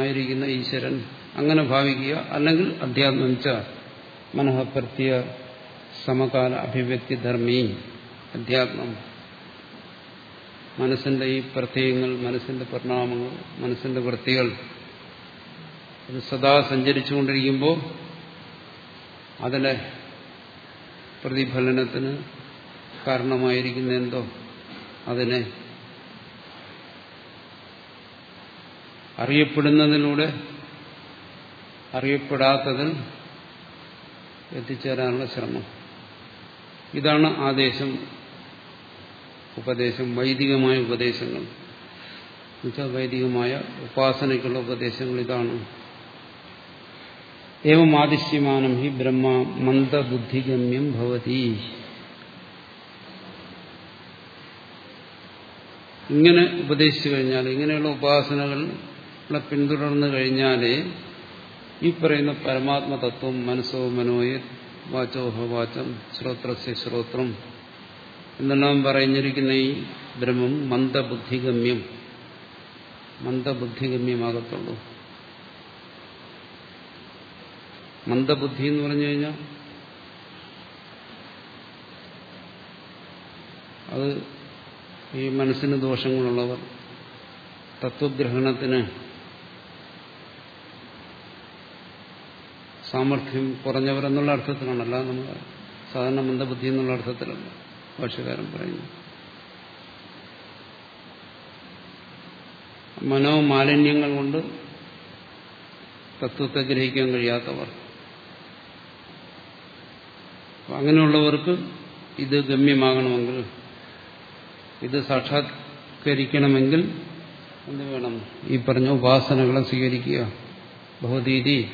Speaker 1: ആയിരിക്കുന്ന ഈശ്വരൻ അങ്ങനെ ഭാവിക്കുക അല്ലെങ്കിൽ അധ്യാത്മിച്ച മനഃപ്രത്യ സമകാല അഭിവ്യക്തി ധർമ്മി അധ്യാത്മം. മനസ്സിന്റെ ഈ പ്രത്യയങ്ങൾ മനസ്സിന്റെ പരിണാമങ്ങൾ മനസ്സിന്റെ വൃത്തികൾ അത് സദാ സഞ്ചരിച്ചുകൊണ്ടിരിക്കുമ്പോൾ അതിലെ പ്രതിഫലനത്തിന് കാരണമായിരിക്കുന്ന എന്തോ അതിനെ അറിയപ്പെടുന്നതിലൂടെ അറിയപ്പെടാത്തതിൽ എത്തിച്ചേരാനുള്ള ശ്രമം. ഇതാണ് ആദേശം ഉപദേശം വൈദികമായ ഉപദേശങ്ങൾ. എന്നുവെച്ചാൽ വൈദികമായ ഉപാസനയ്ക്കുള്ള ഉപദേശങ്ങൾ ഇതാണ്. ഏവം ആദിശ്യമാനം ഹി ബ്രഹ്മ മന്ദബുദ്ധിഗമ്യം ഭവതി. ഇങ്ങനെ ഉപദേശിച്ചു കഴിഞ്ഞാൽ ഇങ്ങനെയുള്ള ഉപാസനകളെ പിന്തുടർന്നു കഴിഞ്ഞാലേ ഈ പറയുന്ന പരമാത്മതത്വം മനസ്സോ മനോയെ വാചോഹ വാചം ശ്രോത്രസ്യ ശ്രോത്രം എന്നെല്ലാം പറഞ്ഞിരിക്കുന്ന ഈ ബ്രഹ്മം മന്ദബുദ്ധിഗമ്യം. മന്ദബുദ്ധിഗമ്യമാകത്തുള്ളൂ. മന്ദബുദ്ധി എന്ന് പറഞ്ഞു കഴിഞ്ഞാൽ അത് ഈ മനസ്സിന് ദോഷങ്ങളുള്ളവർ തത്വഗ്രഹണത്തിന് സാമർഥ്യം കുറഞ്ഞവരെന്നുള്ള അർത്ഥത്തിലാണല്ല നമ്മൾ സാധാരണ മന്ദബുദ്ധി എന്നുള്ള അർത്ഥത്തിലല്ല. ഭാഷകാരൻ പറയുന്നു. മനോമാലിന്യങ്ങൾ കൊണ്ട് തത്വത്തെ ഗ്രഹിക്കാൻ കഴിയാത്തവർ. അങ്ങനെയുള്ളവർക്ക് ഇത് ഗമ്യമാകണമെങ്കിൽ ഇത് സാക്ഷാത്കരിക്കണമെങ്കിൽ എന്ത് വേണം? ഈ പറഞ്ഞ ഉപാസനകളെ സ്വീകരിക്കുക. ഭഗവതീതി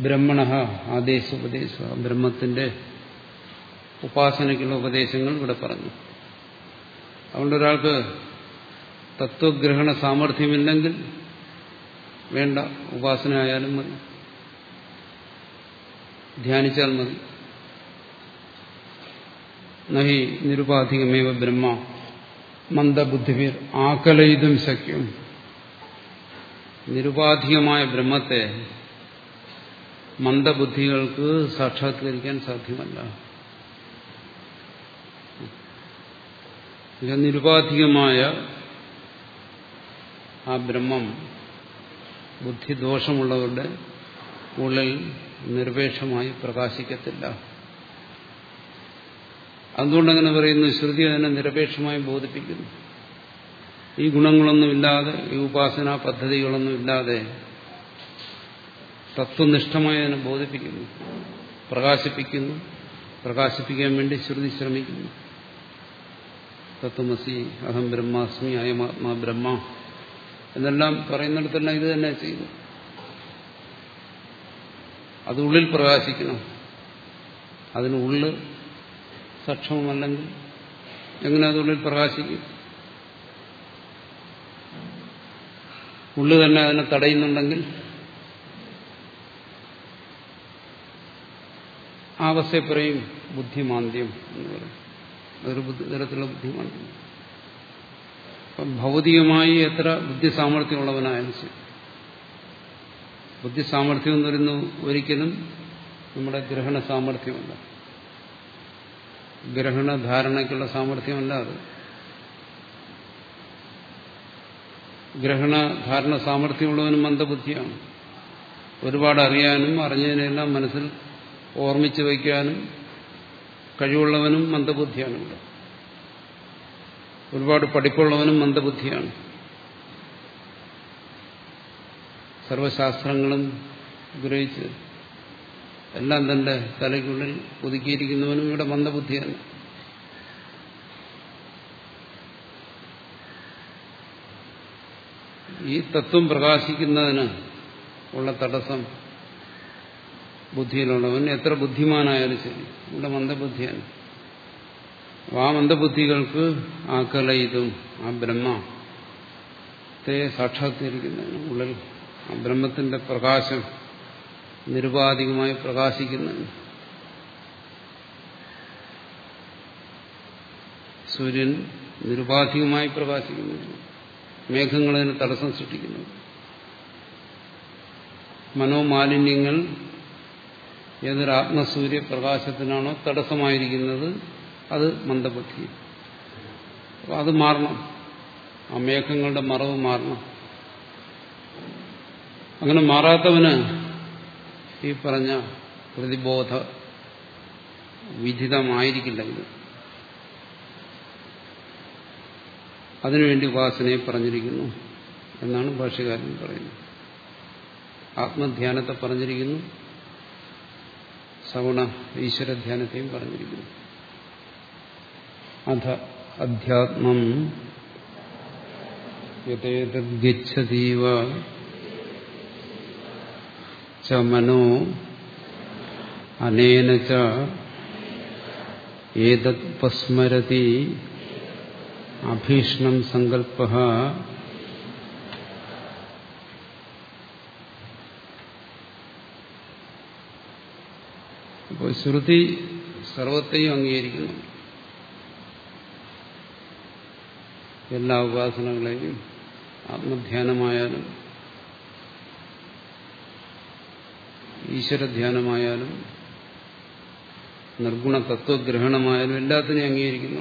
Speaker 1: ബ്രഹ്മണ ആദേശോപദേശ ബ്രഹ്മത്തിന്റെ ഉപാസനയ്ക്കുള്ള ഉപദേശങ്ങൾ ഇവിടെ പറഞ്ഞു. അതുകൊണ്ട് ഒരാൾക്ക് തത്വഗ്രഹണ സാമർഥ്യമില്ലെങ്കിൽ വേണ്ട ഉപാസന ആയാലും മതി. ധ്യാനിച്ചാൽ മതി. നഹി നിരുപാധികമേവ ബ്രഹ്മ മന്ദബുദ്ധിവീർ ആകലയിതും ശക്യം നിരുപാധികമായ ബ്രഹ്മത്തെ മന്ദബുദ്ധികൾക്ക് സാക്ഷാത്കരിക്കാൻ സാധ്യമല്ല. നിരുപാധികമായ ആ ബ്രഹ്മം ബുദ്ധിദോഷമുള്ളവരുടെ ഉള്ളിൽ നിർവേഷമായി പ്രകാശിക്കത്തില്ല. അതുകൊണ്ടങ്ങനെ പറയുന്നു ശ്രുതി അതിനെ നിരപേക്ഷമായി ബോധിപ്പിക്കുന്നു. ഈ ഗുണങ്ങളൊന്നുമില്ലാതെ ഈ ഉപാസനാ പദ്ധതികളൊന്നുമില്ലാതെ തത്വനിഷ്ഠമായി അതിനെ ബോധിപ്പിക്കുന്നു. പ്രകാശിപ്പിക്കുന്നു. പ്രകാശിപ്പിക്കാൻ വേണ്ടി ശ്രുതി ശ്രമിക്കുന്നു. തത്വമസി അഹം ബ്രഹ്മാസ്മി അയമാത്മാ ബ്രഹ്മ. എന്നെല്ലാം പറയുന്നിടത്തെല്ലാം ഇത് തന്നെ ചെയ്യുന്നു അത് ഉള്ളിൽ പ്രകാശിക്കണം. അതിന് ഉള്ളിൽ സക്ഷമമല്ലെങ്കിൽ എങ്ങനെ അതിനുള്ളിൽ പ്രകാശിക്കും? ഉള്ളു തന്നെ അതിനെ തടയുന്നുണ്ടെങ്കിൽ ആ അവസ്ഥയെ പറയും ബുദ്ധിമാന്ദ്യം എന്ന് പറയും. അതൊരു ബുദ്ധി തരത്തിലുള്ള ബുദ്ധിയുമാണ്. ഭൗതികമായി എത്ര ബുദ്ധി സാമർഥ്യമുള്ളവനായാലും ശരി. ബുദ്ധി സാമർഥ്യം എന്ന് പറയുന്നു ഒരിക്കലും നമ്മുടെ ഗ്രഹണ സാമർഥ്യമല്ല. ഗ്രഹണ ധാരണയ്ക്കുള്ള സാമർഥ്യമല്ല അത്. ഗ്രഹണ ധാരണ സാമർഥ്യമുള്ളവനും മന്ദബുദ്ധിയാണ്. ഒരുപാട് അറിയാനും അറിഞ്ഞതിനെല്ലാം മനസ്സിൽ ഓർമ്മിച്ചു വയ്ക്കാനും കഴിവുള്ളവനും മന്ദബുദ്ധിയാണ്. ഇവിടെ ഒരുപാട് പഠിപ്പുള്ളവനും മന്ദബുദ്ധിയാണ്. സർവശാസ്ത്രങ്ങളും ഗ്രഹിച്ച് എല്ലാം തന്റെ തലയ്ക്കുള്ളിൽ ഒതുക്കിയിരിക്കുന്നവനും ഇവിടെ മന്ദബുദ്ധിയാണ്. ഈ തത്വം പ്രകാശിക്കുന്നതിന് ഉള്ള തടസ്സം ബുദ്ധിയിലുള്ളവൻ എത്ര ബുദ്ധിമാനായാലും ശരി. ഇവിടെ മന്ദബുദ്ധിയാണ്. ആ മന്ദബുദ്ധികൾക്ക് ആ കലയിതും ആ ബ്രഹ്മത്തെ സാക്ഷാത്കരിക്കുന്നതിന് ഉള്ളിൽ ആ ബ്രഹ്മത്തിന്റെ പ്രകാശം നിരുപാധികമായി പ്രകാശിക്കുന്നതിന് സൂര്യൻ നിരുപാധികമായി പ്രകാശിക്കുന്നു മേഘങ്ങളതിന് തടസ്സം സൃഷ്ടിക്കുന്നു മനോമാലിന്യങ്ങൾ ഏതൊരു ആത്മസൂര്യ പ്രകാശത്തിനാണോ തടസ്സമായിരിക്കുന്നത് അത് മന്ദബുദ്ധി. അത് മാറണം. ആ മേഘങ്ങളുടെ മറവ് മാറണം. അങ്ങനെ മാറാത്തവന് ഈ പറഞ്ഞ പ്രതിബോധ വിധിതമായിരിക്കില്ല ഇത്. അതിനുവേണ്ടി ഉപാസനയെ പറഞ്ഞിരിക്കുന്നു എന്നാണ് ഭാഷകാരൻ പറയുന്നത്. ആത്മധ്യാനത്തെ പറഞ്ഞിരിക്കുന്നു. സഗുണ ഈശ്വരധ്യാനത്തെയും പറഞ്ഞിരിക്കുന്നു അധ അധ്യാത്മം യഥേതദ്ഗച്ഛതീവ ച മനോ അനേന ച ഏതത്പസ്മരതി അഭീഷണം സങ്കല്പ അപ്പോൾ ശ്രുതി സർവത്തെയും അംഗീകരിക്കുന്നു. എല്ലാ ഉപാസനകളെയും ആത്മധ്യാനമായാലും ഈശ്വരധ്യാനമായാലും നിർഗുണ തത്വഗ്രഹണമായാലും എല്ലാത്തിനെയും അംഗീകരിക്കുന്നു.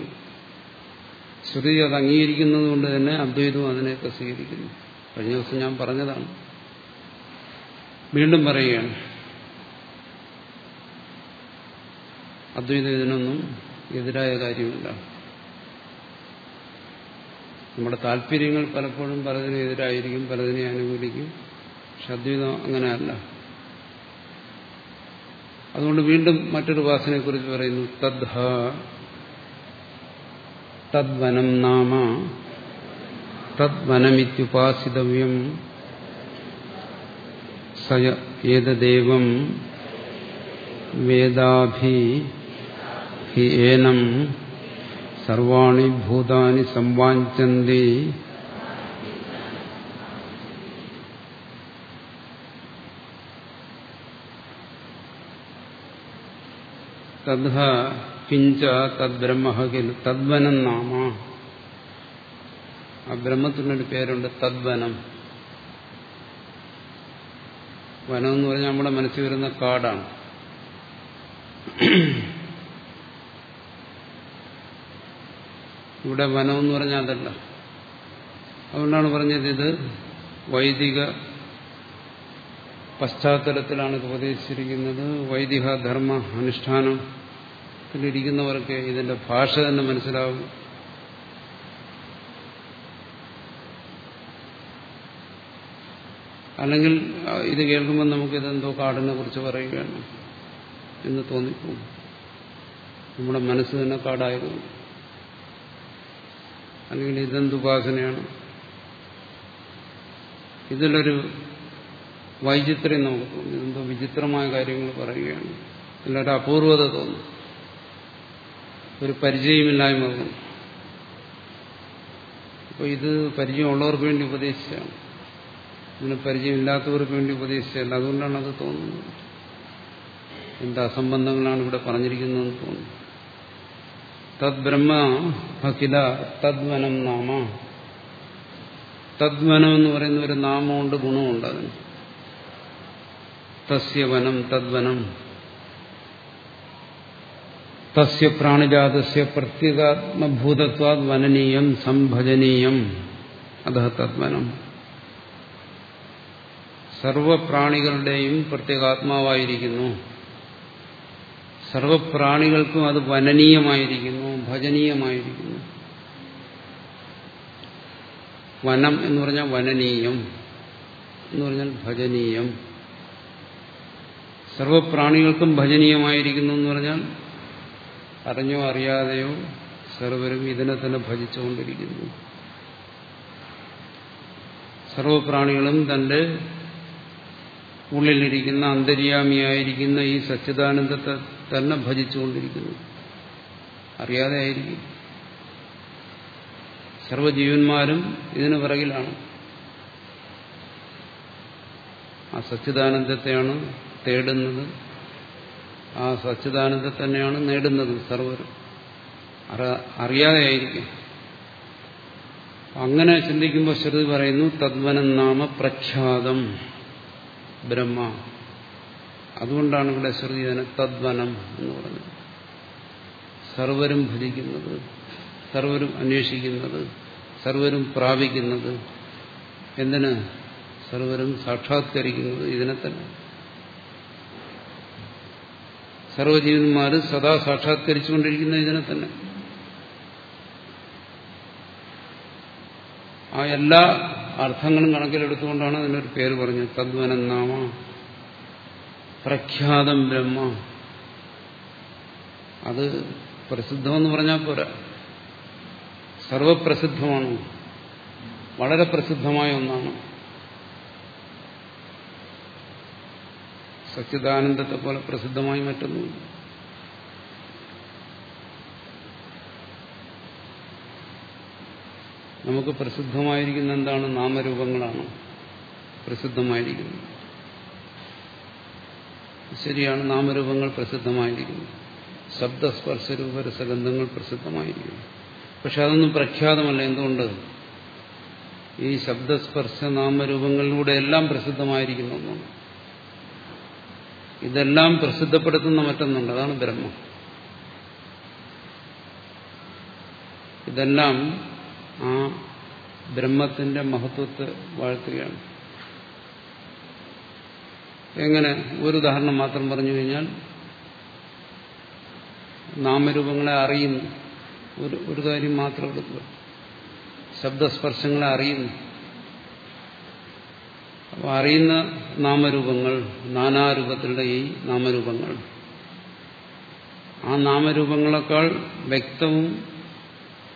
Speaker 1: ശ്രുതി അത് അംഗീകരിക്കുന്നത് കൊണ്ട് തന്നെ അദ്വൈതവും അതിനെയൊക്കെ സ്വീകരിക്കുന്നു. കഴിഞ്ഞ ദിവസം ഞാൻ പറഞ്ഞതാണ്. വീണ്ടും പറയുകയാണ്. അദ്വൈതം ഇതിനൊന്നും എതിരായ കാര്യമില്ല. നമ്മുടെ താല്പര്യങ്ങൾ പലപ്പോഴും പലതിനും എതിരായിരിക്കും പലതിനെ അനുകൂലിക്കും. പക്ഷെ അദ്വൈതം അങ്ങനെയല്ല. അതുകൊണ്ട് വീണ്ടും മറ്റൊരു വാസനയെ കുറിച്ച് പറയുന്നു. തദ്ഹ തദ്വനം നാമ തദ്വനമിത്യുപാസിതവ്യം സയ ഏതദേവം വേദാഭി ഹി ഏനം സർവാണി ഭൂതാനി സംവാഞ്ചന്തി തദ്ഹ കിഞ്ച തദ്ബ്രഹ്മ കിൽ തദ്വനം നാമ ആ ബ്രഹ്മത്തിനൊരു പേരുണ്ട് തദ്വനം. വനം എന്ന് പറഞ്ഞാൽ നമ്മുടെ മനസ്സിൽ വരുന്ന കാടാണ്. ഇവിടെ വനം എന്ന് പറഞ്ഞാൽ അതല്ല. അതുകൊണ്ടാണ് പറഞ്ഞത് ഇത് വൈദിക പശ്ചാത്തലത്തിലാണ് ഇത് ഉപദേശിച്ചിരിക്കുന്നത് വൈദിക ധർമ്മ അനുഷ്ഠാനത്തിലിരിക്കുന്നവർക്ക് ഇതിന്റെ ഭാഷ തന്നെ മനസ്സിലാവും. അല്ലെങ്കിൽ ഇത് കേൾക്കുമ്പോൾ നമുക്കിതെന്തോ കാടിനെ കുറിച്ച് പറയുകയാണ് എന്ന് തോന്നിപ്പോകും. നമ്മുടെ മനസ്സ് തന്നെ കാടായിരുന്നു. അല്ലെങ്കിൽ ഇതെന്തുപാസനയാണ് ഇതിലൊരു വൈചിത്രം നമുക്ക് തോന്നി. ഇതെന്തോ വിചിത്രമായ കാര്യങ്ങൾ പറയുകയാണ്. ഇതിലൊരു അപൂർവത തോന്നും. ഒരു പരിചയമില്ലായ്മ തോന്നും. അപ്പോൾ ഇത് പരിചയമുള്ളവർക്ക് വേണ്ടി ഉപദേശിച്ചാണ്. ഇതിന് പരിചയമില്ലാത്തവർക്ക് വേണ്ടി ഉപദേശിച്ചല്ല അതുകൊണ്ടാണ് അത് തോന്നുന്നത്. എന്ത് അസംബന്ധങ്ങളാണ് ഇവിടെ പറഞ്ഞിരിക്കുന്നതെന്ന് തോന്നുന്നു. തദ്ബ്രഹ്മ അഖില തദ്വനം നാമ. തദ്വനം എന്ന് പറയുന്ന ഒരു നാമമുണ്ട് ഗുണമുണ്ട് അതിന്. തസ്യ വനം തദ്വനം. തസ്യ പ്രാണിജാതസ്യ പ്രത്യേകാത്മഭൂതത്വാത് വനനീയം സംഭജനീയം. അത തദ്വനം. സർവപ്രാണികളുടെയും പ്രത്യേകാത്മാവായിരിക്കുന്നു. സർവപ്രാണികൾക്കും അത് വനനീയമായിരിക്കുന്നു ഭജനീയമായിരിക്കുന്നു. വനം എന്ന് പറഞ്ഞാൽ വനനീയം എന്ന് പറഞ്ഞാൽ ഭജനീയം. സർവപ്രാണികൾക്കും ഭജനീയമായിരിക്കുന്നു എന്ന് പറഞ്ഞാൽ അറിഞ്ഞോ അറിയാതെയോ സർവരും ഇതിനെ തന്നെ ഭജിച്ചുകൊണ്ടിരിക്കുന്നു. സർവപ്രാണികളും തന്റെ ഉള്ളിലിരിക്കുന്ന അന്തര്യാമിയായിരിക്കുന്ന ഈ സച്ചിദാനന്ദത്തെ തന്നെ ഭജിച്ചുകൊണ്ടിരിക്കുന്നു. അറിയാതെ ആയിരിക്കും. സർവജീവന്മാരും ഇതിന് പിറകിലാണ്. ആ സച്ചിദാനന്ദത്തെയാണ് തേടുന്നത്. ആ സച്ചിദാനന്ദ തന്നെയാണ് നേടുന്നത് സർവരും അറിയാതെ ആയിരിക്കും. അങ്ങനെ ചിന്തിക്കുമ്പോൾ ശ്രുതി പറയുന്നു തദ്വനം നാമ പ്രഖ്യാതം. ബ്രഹ്മ. അതുകൊണ്ടാണ് ഇവിടെ ശ്രുതി തദ്വനം എന്ന് പറഞ്ഞത്. സർവരും ഭജിക്കുന്നത് സർവരും അന്വേഷിക്കുന്നത് സർവരും പ്രാപിക്കുന്നത്. എന്തിന്? സർവരും സാക്ഷാത്കരിക്കുന്നത് ഇതിനെ തന്നെ. സർവജീവന്മാർ സദാ സാക്ഷാത്കരിച്ചുകൊണ്ടിരിക്കുന്ന ഇതിനെ തന്നെ. ആ എല്ലാ അർത്ഥങ്ങളും കണക്കിലെടുത്തുകൊണ്ടാണ് അതിനൊരു പേര് പറഞ്ഞത്. തദ്വനനാമ പ്രഖ്യാതം ബ്രഹ്മ. അത് പ്രസിദ്ധമെന്ന് പറഞ്ഞാൽ പോരാ. സർവപ്രസിദ്ധമാണ്. വളരെ പ്രസിദ്ധമായ ഒന്നാണ്. സച്ചിദാനന്ദത്തെ പോലെ പ്രസിദ്ധമായി മറ്റൊന്നുമില്ല നമുക്ക് പ്രസിദ്ധമായിരിക്കുന്ന എന്താണ്? നാമരൂപങ്ങളാണ് പ്രസിദ്ധമായിരിക്കുന്നത്. ശരിയാണ് നാമരൂപങ്ങൾ പ്രസിദ്ധമായിരിക്കുന്നു. ശബ്ദസ്പർശ രൂപരസഗന്ധങ്ങൾ പ്രസിദ്ധമായിരിക്കുന്നു. പക്ഷെ അതൊന്നും പ്രഖ്യാതമല്ല. എന്തുകൊണ്ട്? ഈ ശബ്ദസ്പർശ നാമരൂപങ്ങളിലൂടെ എല്ലാം പ്രസിദ്ധമായിരിക്കുന്ന ഒന്നാണ്. ഇതെല്ലാം പ്രസിദ്ധപ്പെടുത്തുന്ന മറ്റൊന്നുണ്ട്. അതാണ് ബ്രഹ്മം. ഇതെല്ലാം ആ ബ്രഹ്മത്തിന്റെ മഹത്വത്തെ വാഴ്ത്തുകയാണ്. എങ്ങനെ? ഒരു ഉദാഹരണം മാത്രം പറഞ്ഞു കഴിഞ്ഞാൽ നാമരൂപങ്ങളെ അറിയുന്നു ഒരു ഒരു കാര്യം മാത്രം എടുക്കുക. ശബ്ദസ്പർശങ്ങളെ അറിയുന്നു അപ്പോൾ അറിയുന്ന നാമരൂപങ്ങൾ നാനാരൂപത്തിലുള്ള ഈ നാമരൂപങ്ങൾ. ആ നാമരൂപങ്ങളെക്കാൾ വ്യക്തവും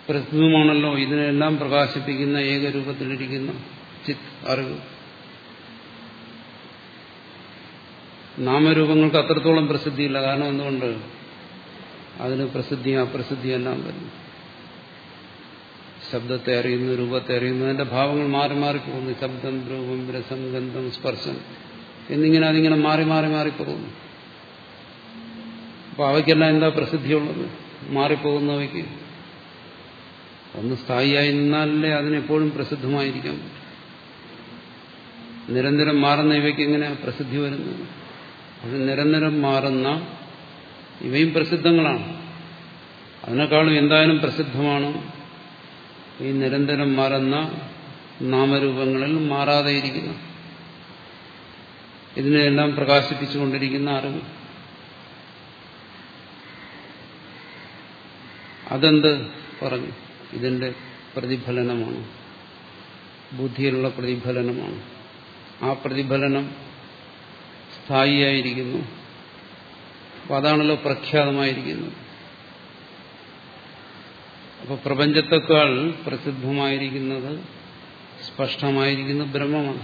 Speaker 1: പ്രസിദ്ധവുമാണല്ലോ ഇതിനെല്ലാം പ്രകാശിപ്പിക്കുന്ന ഏകരൂപത്തിലിരിക്കുന്ന ചിത് അറിവ്. നാമരൂപങ്ങൾക്ക് അത്രത്തോളം പ്രസിദ്ധിയില്ല. കാരണം എന്തുകൊണ്ട്? അതിന് പ്രസിദ്ധി അപ്രസിദ്ധി എല്ലാം വരുന്നു ശബ്ദത്തെ അറിയുന്നു രൂപത്തെ അറിയുന്നു അതിന്റെ ഭാവങ്ങൾ മാറി മാറി പോകുന്നു. ശബ്ദം രൂപം രസം ഗന്ധം സ്പർശം എന്നിങ്ങനെ അതിങ്ങനെ മാറി മാറി മാറി പോകുന്നു. അപ്പൊ അവയ്ക്കെല്ലാം എന്താ പ്രസിദ്ധിയുള്ളത്? മാറിപ്പോകുന്നവയ്ക്ക് ഒന്ന് സ്ഥായിയായി നിന്നാലല്ലേ അതിനെപ്പോഴും പ്രസിദ്ധമായിരിക്കാൻ പറ്റും. നിരന്തരം മാറുന്ന ഇവയ്ക്ക് എങ്ങനെ പ്രസിദ്ധി വരുന്നത്? അത് നിരന്തരം മാറുന്ന ഇവയും പ്രസിദ്ധങ്ങളാണ്. അതിനേക്കാളും എന്തായാലും പ്രസിദ്ധമാണ് ഈ നിരന്തരം മാറുന്ന നാമരൂപങ്ങളിൽ മാറാതെയിരിക്കുന്നു ഇതിനെല്ലാം പ്രകാശിപ്പിച്ചുകൊണ്ടിരിക്കുന്ന അറിവ്. അതെന്ത് പറഞ്ഞു? ഇതിന്റെ പ്രതിഫലനമാണ്. ബുദ്ധിയിലുള്ള പ്രതിഫലനമാണ്. ആ പ്രതിഫലനം സ്ഥായിയായിരിക്കുന്നു. അപ്പൊ അതാണല്ലോ പ്രഖ്യാതമായിരിക്കുന്നത് അപ്പൊ പ്രപഞ്ചത്തെക്കാൾ പ്രസിദ്ധമായിരിക്കുന്നത് സ്പഷ്ടമായിരിക്കുന്നത് ബ്രഹ്മമാണ്.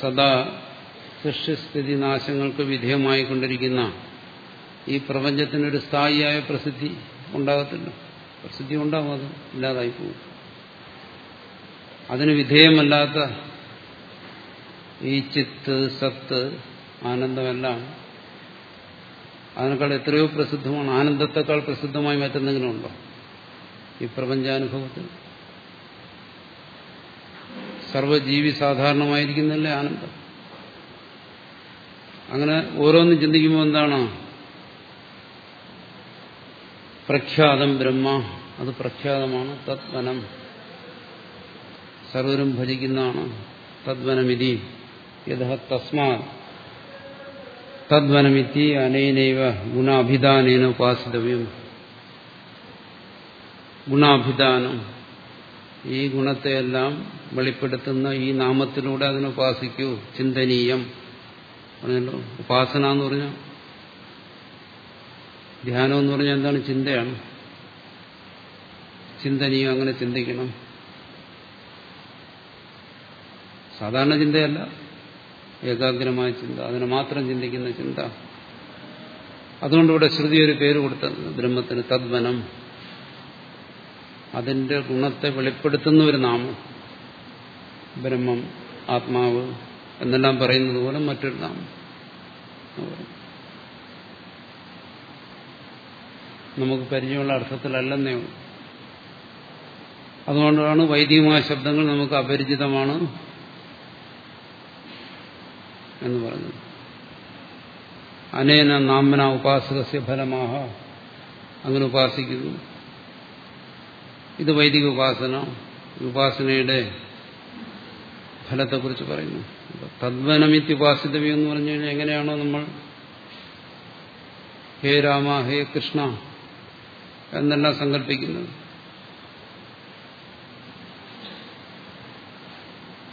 Speaker 1: സദാ സൃഷ്ടിസ്ഥിതി നാശങ്ങൾക്ക് വിധേയമായിക്കൊണ്ടിരിക്കുന്ന ഈ പ്രപഞ്ചത്തിനൊരു സ്ഥായിയായ പ്രസിദ്ധി ഉണ്ടാകത്തില്ല. പ്രസിദ്ധി ഉണ്ടാവും അത് ഇല്ലാതായി പോകും. അതിന് വിധേയമല്ലാത്ത ഈ ചിത്ത് സത്ത് ആനന്ദമെല്ലാം അതിനേക്കാൾ എത്രയോ പ്രസിദ്ധമാണ്. ആനന്ദത്തെക്കാൾ പ്രസിദ്ധമായി മറ്റെന്തെങ്കിലും ഉണ്ടോ? ഈ പ്രപഞ്ചാനുഭവത്തിൽ. സർവജീവി സാധാരണമായിരിക്കുന്നല്ലേ ആനന്ദം? അങ്ങനെ ഓരോന്നും ചിന്തിക്കുമ്പോൾ എന്താണ്? പ്രഖ്യാതം ബ്രഹ്മ. അത് പ്രഖ്യാതമാണ്. തത്വനം. സർവരും ഭജിക്കുന്നതാണ്. തദ്വനമിതി യഥ തസ്മാ തദ്വനമിത്തി അനേനൈവ ഗുണാഭിധാനേന ഉപാസിതവ്യം. ഗുണാഭിധാനം ഈ ഗുണത്തെയെല്ലാം വെളിപ്പെടുത്തുന്ന ഈ നാമത്തിലൂടെ അതിനെ ഉപാസിക്കൂ. ചിന്തനീയം. പറഞ്ഞല്ലോ? ഉപാസന എന്ന് പറഞ്ഞാൽ ധ്യാനം എന്ന് പറഞ്ഞാൽ എന്താണ്? ചിന്തയാണ്. ചിന്തനീയം അങ്ങനെ ചിന്തിക്കണം. സാധാരണ ചിന്തയല്ല. ഏകാഗ്രമായ ചിന്ത. അതിനെ മാത്രം ചിന്തിക്കുന്ന ചിന്ത. അതുകൊണ്ട് ഇവിടെ ശ്രുതി ഒരു പേര് കൊടുത്ത ബ്രഹ്മത്തിന് തദ്വനം. അതിന്റെ ഗുണത്തെ വെളിപ്പെടുത്തുന്ന ഒരു നാമം. ബ്രഹ്മം ആത്മാവ് എന്നെല്ലാം പറയുന്നത് പോലെ മറ്റൊരു നാമം. നമുക്ക് പരിചയമുള്ള അർത്ഥത്തിലല്ലെന്നേ അതുകൊണ്ടാണ് വൈദികമായ ശബ്ദങ്ങൾ നമുക്ക് അപരിചിതമാണ്. എന്ന് പറഞ്ഞു അനേന നാമന ഉപാസകസ്യ ഫലമാഹ. അങ്ങനെ ഉപാസിക്കുന്നു. ഇത് വൈദിക ഉപാസന. ഉപാസനയുടെ ഫലത്തെക്കുറിച്ച് പറയുന്നു. തദ്വനമിത്തി ഉപാസിതവ്യം എന്ന് പറഞ്ഞു കഴിഞ്ഞാൽ എങ്ങനെയാണോ നമ്മൾ ഹേ രാമ ഹേ കൃഷ്ണ എന്നെല്ലാം സങ്കല്പിക്കുന്നത്.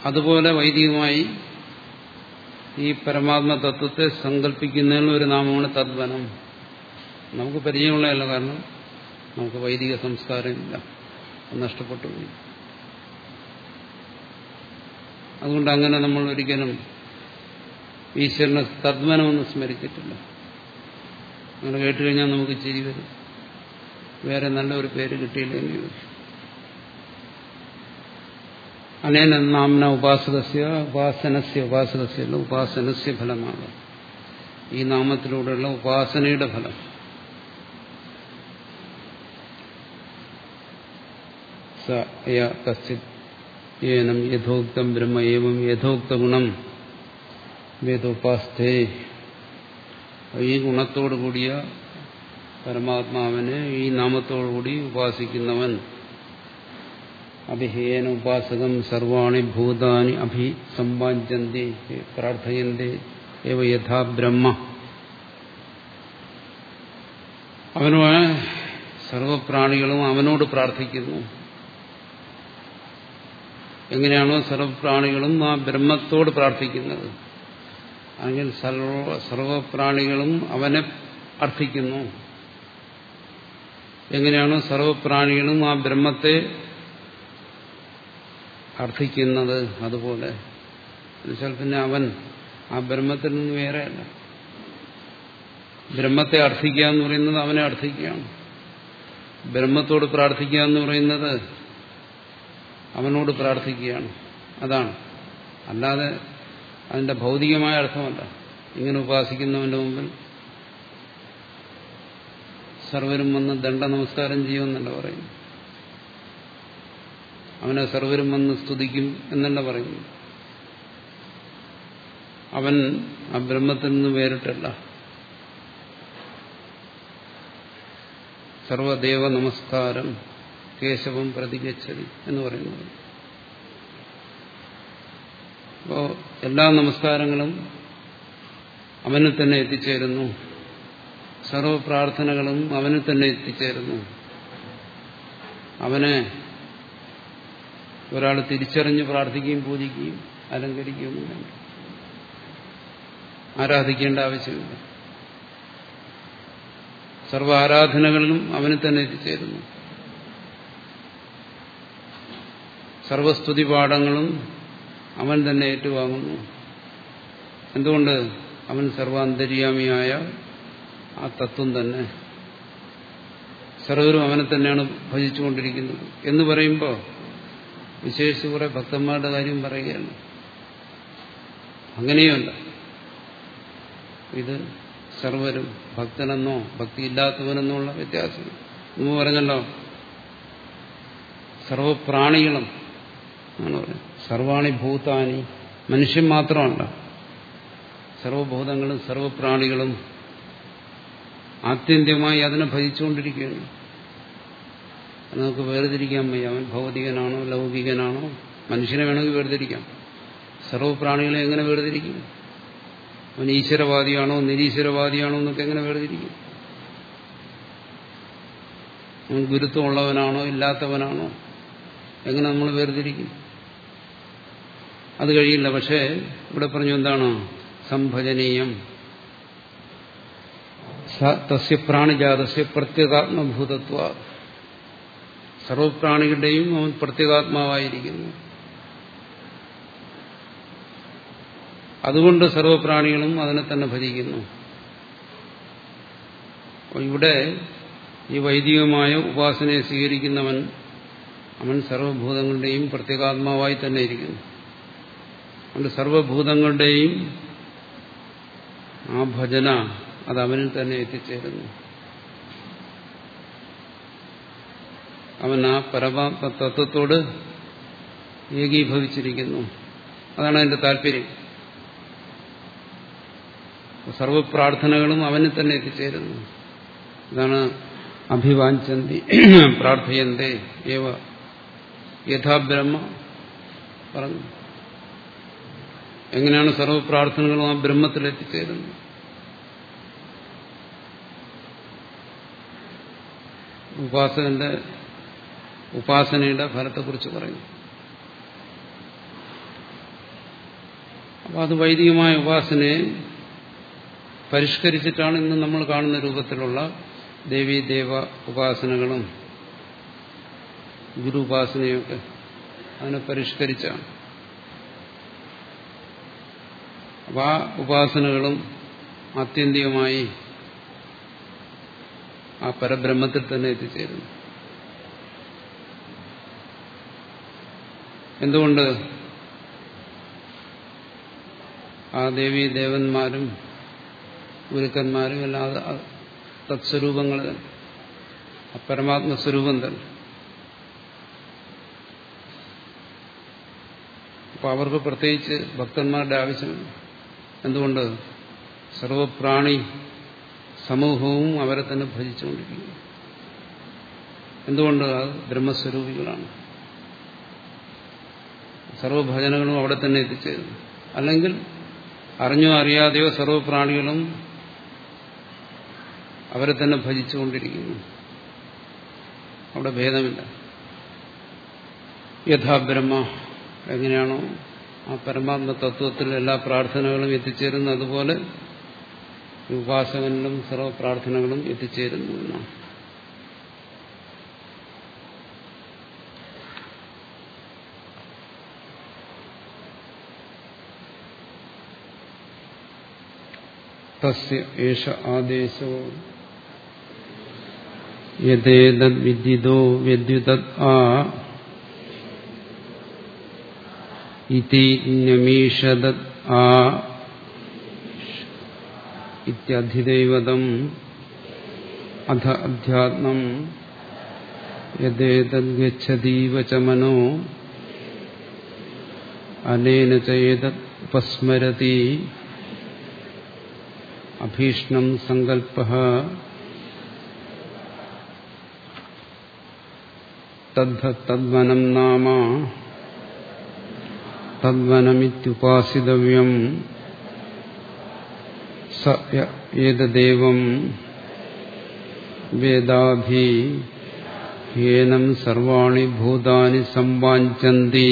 Speaker 1: അതുപോലെ വൈദികമായി ഈ പരമാത്മ തത്വത്തെ സങ്കല്പിക്കുന്നതിനുള്ള ഒരു നാമമാണ് തദ്വനം. നമുക്ക് പരിചയമുള്ളതല്ല കാരണം നമുക്ക് വൈദിക സംസ്കാരമില്ല. നഷ്ടപ്പെട്ടു പോയി അതുകൊണ്ട് അങ്ങനെ നമ്മൾ ഒരിക്കലും ഈശ്വരനെ തദ്വനമൊന്നും സ്മരിച്ചിട്ടില്ല. അങ്ങനെ കേട്ടുകഴിഞ്ഞാൽ നമുക്ക് ചിരി വരും. വേറെ നല്ലൊരു പേര് കിട്ടിയില്ലെങ്കിൽ അനേന നാമന ഉപാസകസ്യ ഉപാസനസ്യ ഉപാസകസ്യ അല്ല ഉപാസനസ്യ ഫലമാണ്. ഈ നാമത്തിലൂടെയുള്ള ഉപാസനയുടെ ഫലം. കശ്ചിത് ഏനം യഥോക്തം ബ്രഹ്മ ഏവം യഥോക്ത ഗുണം വേദോപാസ്ഥേ. ഈ ഗുണത്തോടു കൂടിയ പരമാത്മാവിനെ ഈ നാമത്തോടുകൂടി ഉപാസിക്കുന്നവൻ അഭിഹേന ഉപാസകം സർവാണി ഭൂതാനി അഭിസമ്പാദ്യന്തി പ്രാർത്ഥയന്തി ഏവ യഥാ ബ്രഹ്മ. അവനു സർവപ്രാണികളും അവനോട് പ്രാർത്ഥിക്കുന്നു. എങ്ങനെയാണോ സർവപ്രാണികളും ആ ബ്രഹ്മത്തോട് പ്രാർത്ഥിക്കുന്നത്. അല്ലെങ്കിൽ സർവ സർവപ്രാണികളും അവനെ അർത്ഥിക്കുന്നു എങ്ങനെയാണോ സർവപ്രാണികളും ആ ബ്രഹ്മത്തെ അർത്ഥിക്കുന്നത് അതുപോലെ. എന്നുവെച്ചാൽ പിന്നെ അവൻ ആ ബ്രഹ്മത്തിൽ നിന്ന് വേറെയല്ല. ബ്രഹ്മത്തെ അർത്ഥിക്കുക എന്ന് പറയുന്നത് അവനെ അർത്ഥിക്കുകയാണ്. ബ്രഹ്മത്തോട് പ്രാർത്ഥിക്കുക എന്ന് പറയുന്നത് അവനോട് പ്രാർത്ഥിക്കുകയാണ്. അതാണ്. അല്ലാതെ അതിന്റെ ഭൗതികമായ അർത്ഥമല്ല. ഇങ്ങനെ ഉപാസിക്കുന്നവന്റെ മുമ്പിൽ സർവരും വന്ന് ദണ്ഡ നമസ്കാരം ചെയ്യുമെന്നല്ല പറയുന്നു അവനെ സർവരും വന്ന് സ്തുതിക്കും എന്നല്ല പറയുന്നു. അവൻ ആ ബ്രഹ്മത്തിൽ നിന്ന് വേറിട്ടല്ല. സർവദേവ നമസ്കാരം കേശവം പ്രതികച്ചതി എന്ന് പറയുന്നത്. അപ്പോ എല്ലാ നമസ്കാരങ്ങളും അവന് തന്നെ എത്തിച്ചേരുന്നു. സർവപ്രാർത്ഥനകളും അവന് തന്നെ എത്തിച്ചേരുന്നു. അവനെ ഒരാൾ തിരിച്ചറിഞ്ഞ് പ്രാർത്ഥിക്കുകയും പൂജിക്കുകയും അലങ്കരിക്കുകയും വേണ്ട. ആരാധിക്കേണ്ട ആവശ്യമില്ല. സർവ ആരാധനകളിലും അവന് തന്നെ എത്തിച്ചേരുന്നു. സർവസ്തുതി പാഠങ്ങളും അവൻ തന്നെ ഏറ്റുവാങ്ങുന്നു. എന്തുകൊണ്ട് അവൻ സർവാന്തര്യാമിയായ ആ തത്വം തന്നെ? സർവരും അവനെ തന്നെയാണ് ഭജിച്ചുകൊണ്ടിരിക്കുന്നത്. എന്ന് പറയുമ്പോൾ വിശേഷിച്ച് കുറെ ഭക്തന്മാരുടെ കാര്യം പറയുകയാണ്. അങ്ങനെയുണ്ട്. ഇത് സർവരും ഭക്തനെന്നോ ഭക്തിയില്ലാത്തവനെന്നോ ഉള്ള വ്യത്യാസം. എന്ന് പറഞ്ഞല്ലോ സർവപ്രാണികളും ആണ് പറയുന്നത് സർവാണി ഭൂതാനി മനുഷ്യൻ മാത്രമല്ല. സർവഭൂതങ്ങളും സർവപ്രാണികളും ആത്യന്തികമായി അതിനെ ഭജിച്ചുകൊണ്ടിരിക്കുകയാണ്. നമുക്ക് വേർതിരിക്കാൻ വയ്യ. അവൻ ഭൗതികനാണോ ലൗകികനാണോ? മനുഷ്യനെ വേണമെങ്കിൽ വേർതിരിക്കാം. സർവപ്രാണികളെ എങ്ങനെ വേർതിരിക്കും? അവൻ ഈശ്വരവാദിയാണോ നിരീശ്വരവാദിയാണോ എന്നൊക്കെ എങ്ങനെ വേർതിരിക്കും? അവൻ ഗുരുത്വമുള്ളവനാണോ ഇല്ലാത്തവനാണോ? എങ്ങനെ നമ്മൾ വേർതിരിക്കും? അത് കഴിയില്ല. പക്ഷേ ഇവിടെ പറഞ്ഞു എന്താണ്? സംഭജനീയം. തസ്യ പ്രാണിജാതസ്യ പ്രത്യേകാത്മഭൂതത്വ സർവപ്രാണികളുടെയും അവൻ പ്രത്യേകാത്മാവായിരിക്കുന്നു. അതുകൊണ്ട് സർവപ്രാണികളും അതിനെ തന്നെ ഭരിക്കുന്നു. ഇവിടെ ഈ വൈദികമായ ഉപാസനയെ സ്വീകരിക്കുന്നവൻ അവൻ സർവഭൂതങ്ങളുടെയും പ്രത്യേകാത്മാവായി തന്നെ ഇരിക്കുന്നു. അതുകൊണ്ട് സർവഭൂതങ്ങളുടെയും ആ ഭജന അത് അവനിൽ തന്നെ എത്തിച്ചേരുന്നു. അവൻ ആ പരമാത്മ തത്വത്തോട് ഏകീഭവിച്ചിരിക്കുന്നു. അതാണ് അതിന്റെ താല്പര്യം. സർവപ്രാർത്ഥനകളും അവന് തന്നെ എത്തിച്ചേരുന്നു. ഇതാണ് അഭിവാഞ്ചന്തി പ്രാർത്ഥയന്തേ ഏവ. യഥാബ്രഹ്മ പറഞ്ഞു. എങ്ങനെയാണ് സർവപ്രാർത്ഥനകളും ആ ബ്രഹ്മത്തിൽ എത്തിച്ചേരുന്നത്? ഉപാസകന്റെ ഉപാസനയുടെ ഫലത്തെക്കുറിച്ച് പറയുന്നു. അപ്പോൾ അത് വൈദികമായ ഉപാസനയെ പരിഷ്കരിച്ചിട്ടാണ് ഇന്ന് നമ്മൾ കാണുന്ന രൂപത്തിലുള്ള ദേവീദേവ ഉപാസനകളും ഗുരു ഉപാസനയൊക്കെ അതിനെ പരിഷ്കരിച്ചാണ്. അപ്പം ആ ഉപാസനകളും ആത്യന്തികമായി ആ പരബ്രഹ്മത്തിൽ തന്നെ എത്തിച്ചേരുന്നു. എന്തുകൊണ്ട്? ആ ദേവി ദേവന്മാരും ഗുരുക്കന്മാരും എല്ലാം തത്സ്വരൂപങ്ങൾ പരമാത്മസ്വരൂപം തന്നെ. അപ്പോൾ അവർക്ക് പ്രത്യേകിച്ച് ഭക്തന്മാരുടെ ആവശ്യം എന്തുകൊണ്ട്? സർവപ്രാണി സമൂഹവും അവരെ തന്നെ ഭജിച്ചുകൊണ്ടിരിക്കുന്നു. എന്തുകൊണ്ട്? അത് ബ്രഹ്മസ്വരൂപികളാണ്. സർവഭജനകളും അവിടെ തന്നെ എത്തിച്ചേരുന്നു അല്ലെങ്കിൽ അറിഞ്ഞോ അറിയാതെയോ സർവപ്രാണികളും അവരെ തന്നെ ഭജിച്ചുകൊണ്ടിരിക്കുന്നു. അവിടെ ഭേദമില്ല. യഥാബ്രഹ്മ എങ്ങനെയാണോ ആ പരമാത്മ തത്വത്തിൽ എല്ലാ പ്രാർത്ഥനകളും എത്തിച്ചേരുന്നു അതുപോലെ ഉപാസകനിലും സർവപ്രാർത്ഥനകളും എത്തിച്ചേരുന്നു എന്നാണ്. തസ്യ ഏഷ ആദേശോ യഥേതദ്വിദ്യുതോ വ്യദ്യുതത് ആ ഇതി നമീഷതത് ആ ഇത്യധിദൈവതം അധ അധ്യാത്മം യഥേതദ്ഗച്ഛതീവ ച മനോ അനേന ചേതത് ഉപസ്മരതി അഭീഷ്ണം സങ്കൽപ്പ തദ്വനം നാമ തദ്വനമിത്യുപാസിതവ്യം സ ഏതദേവം വേദാഭി ഹേനം സർവാണി ഭൂതാനി സംവാഞ്ചന്തി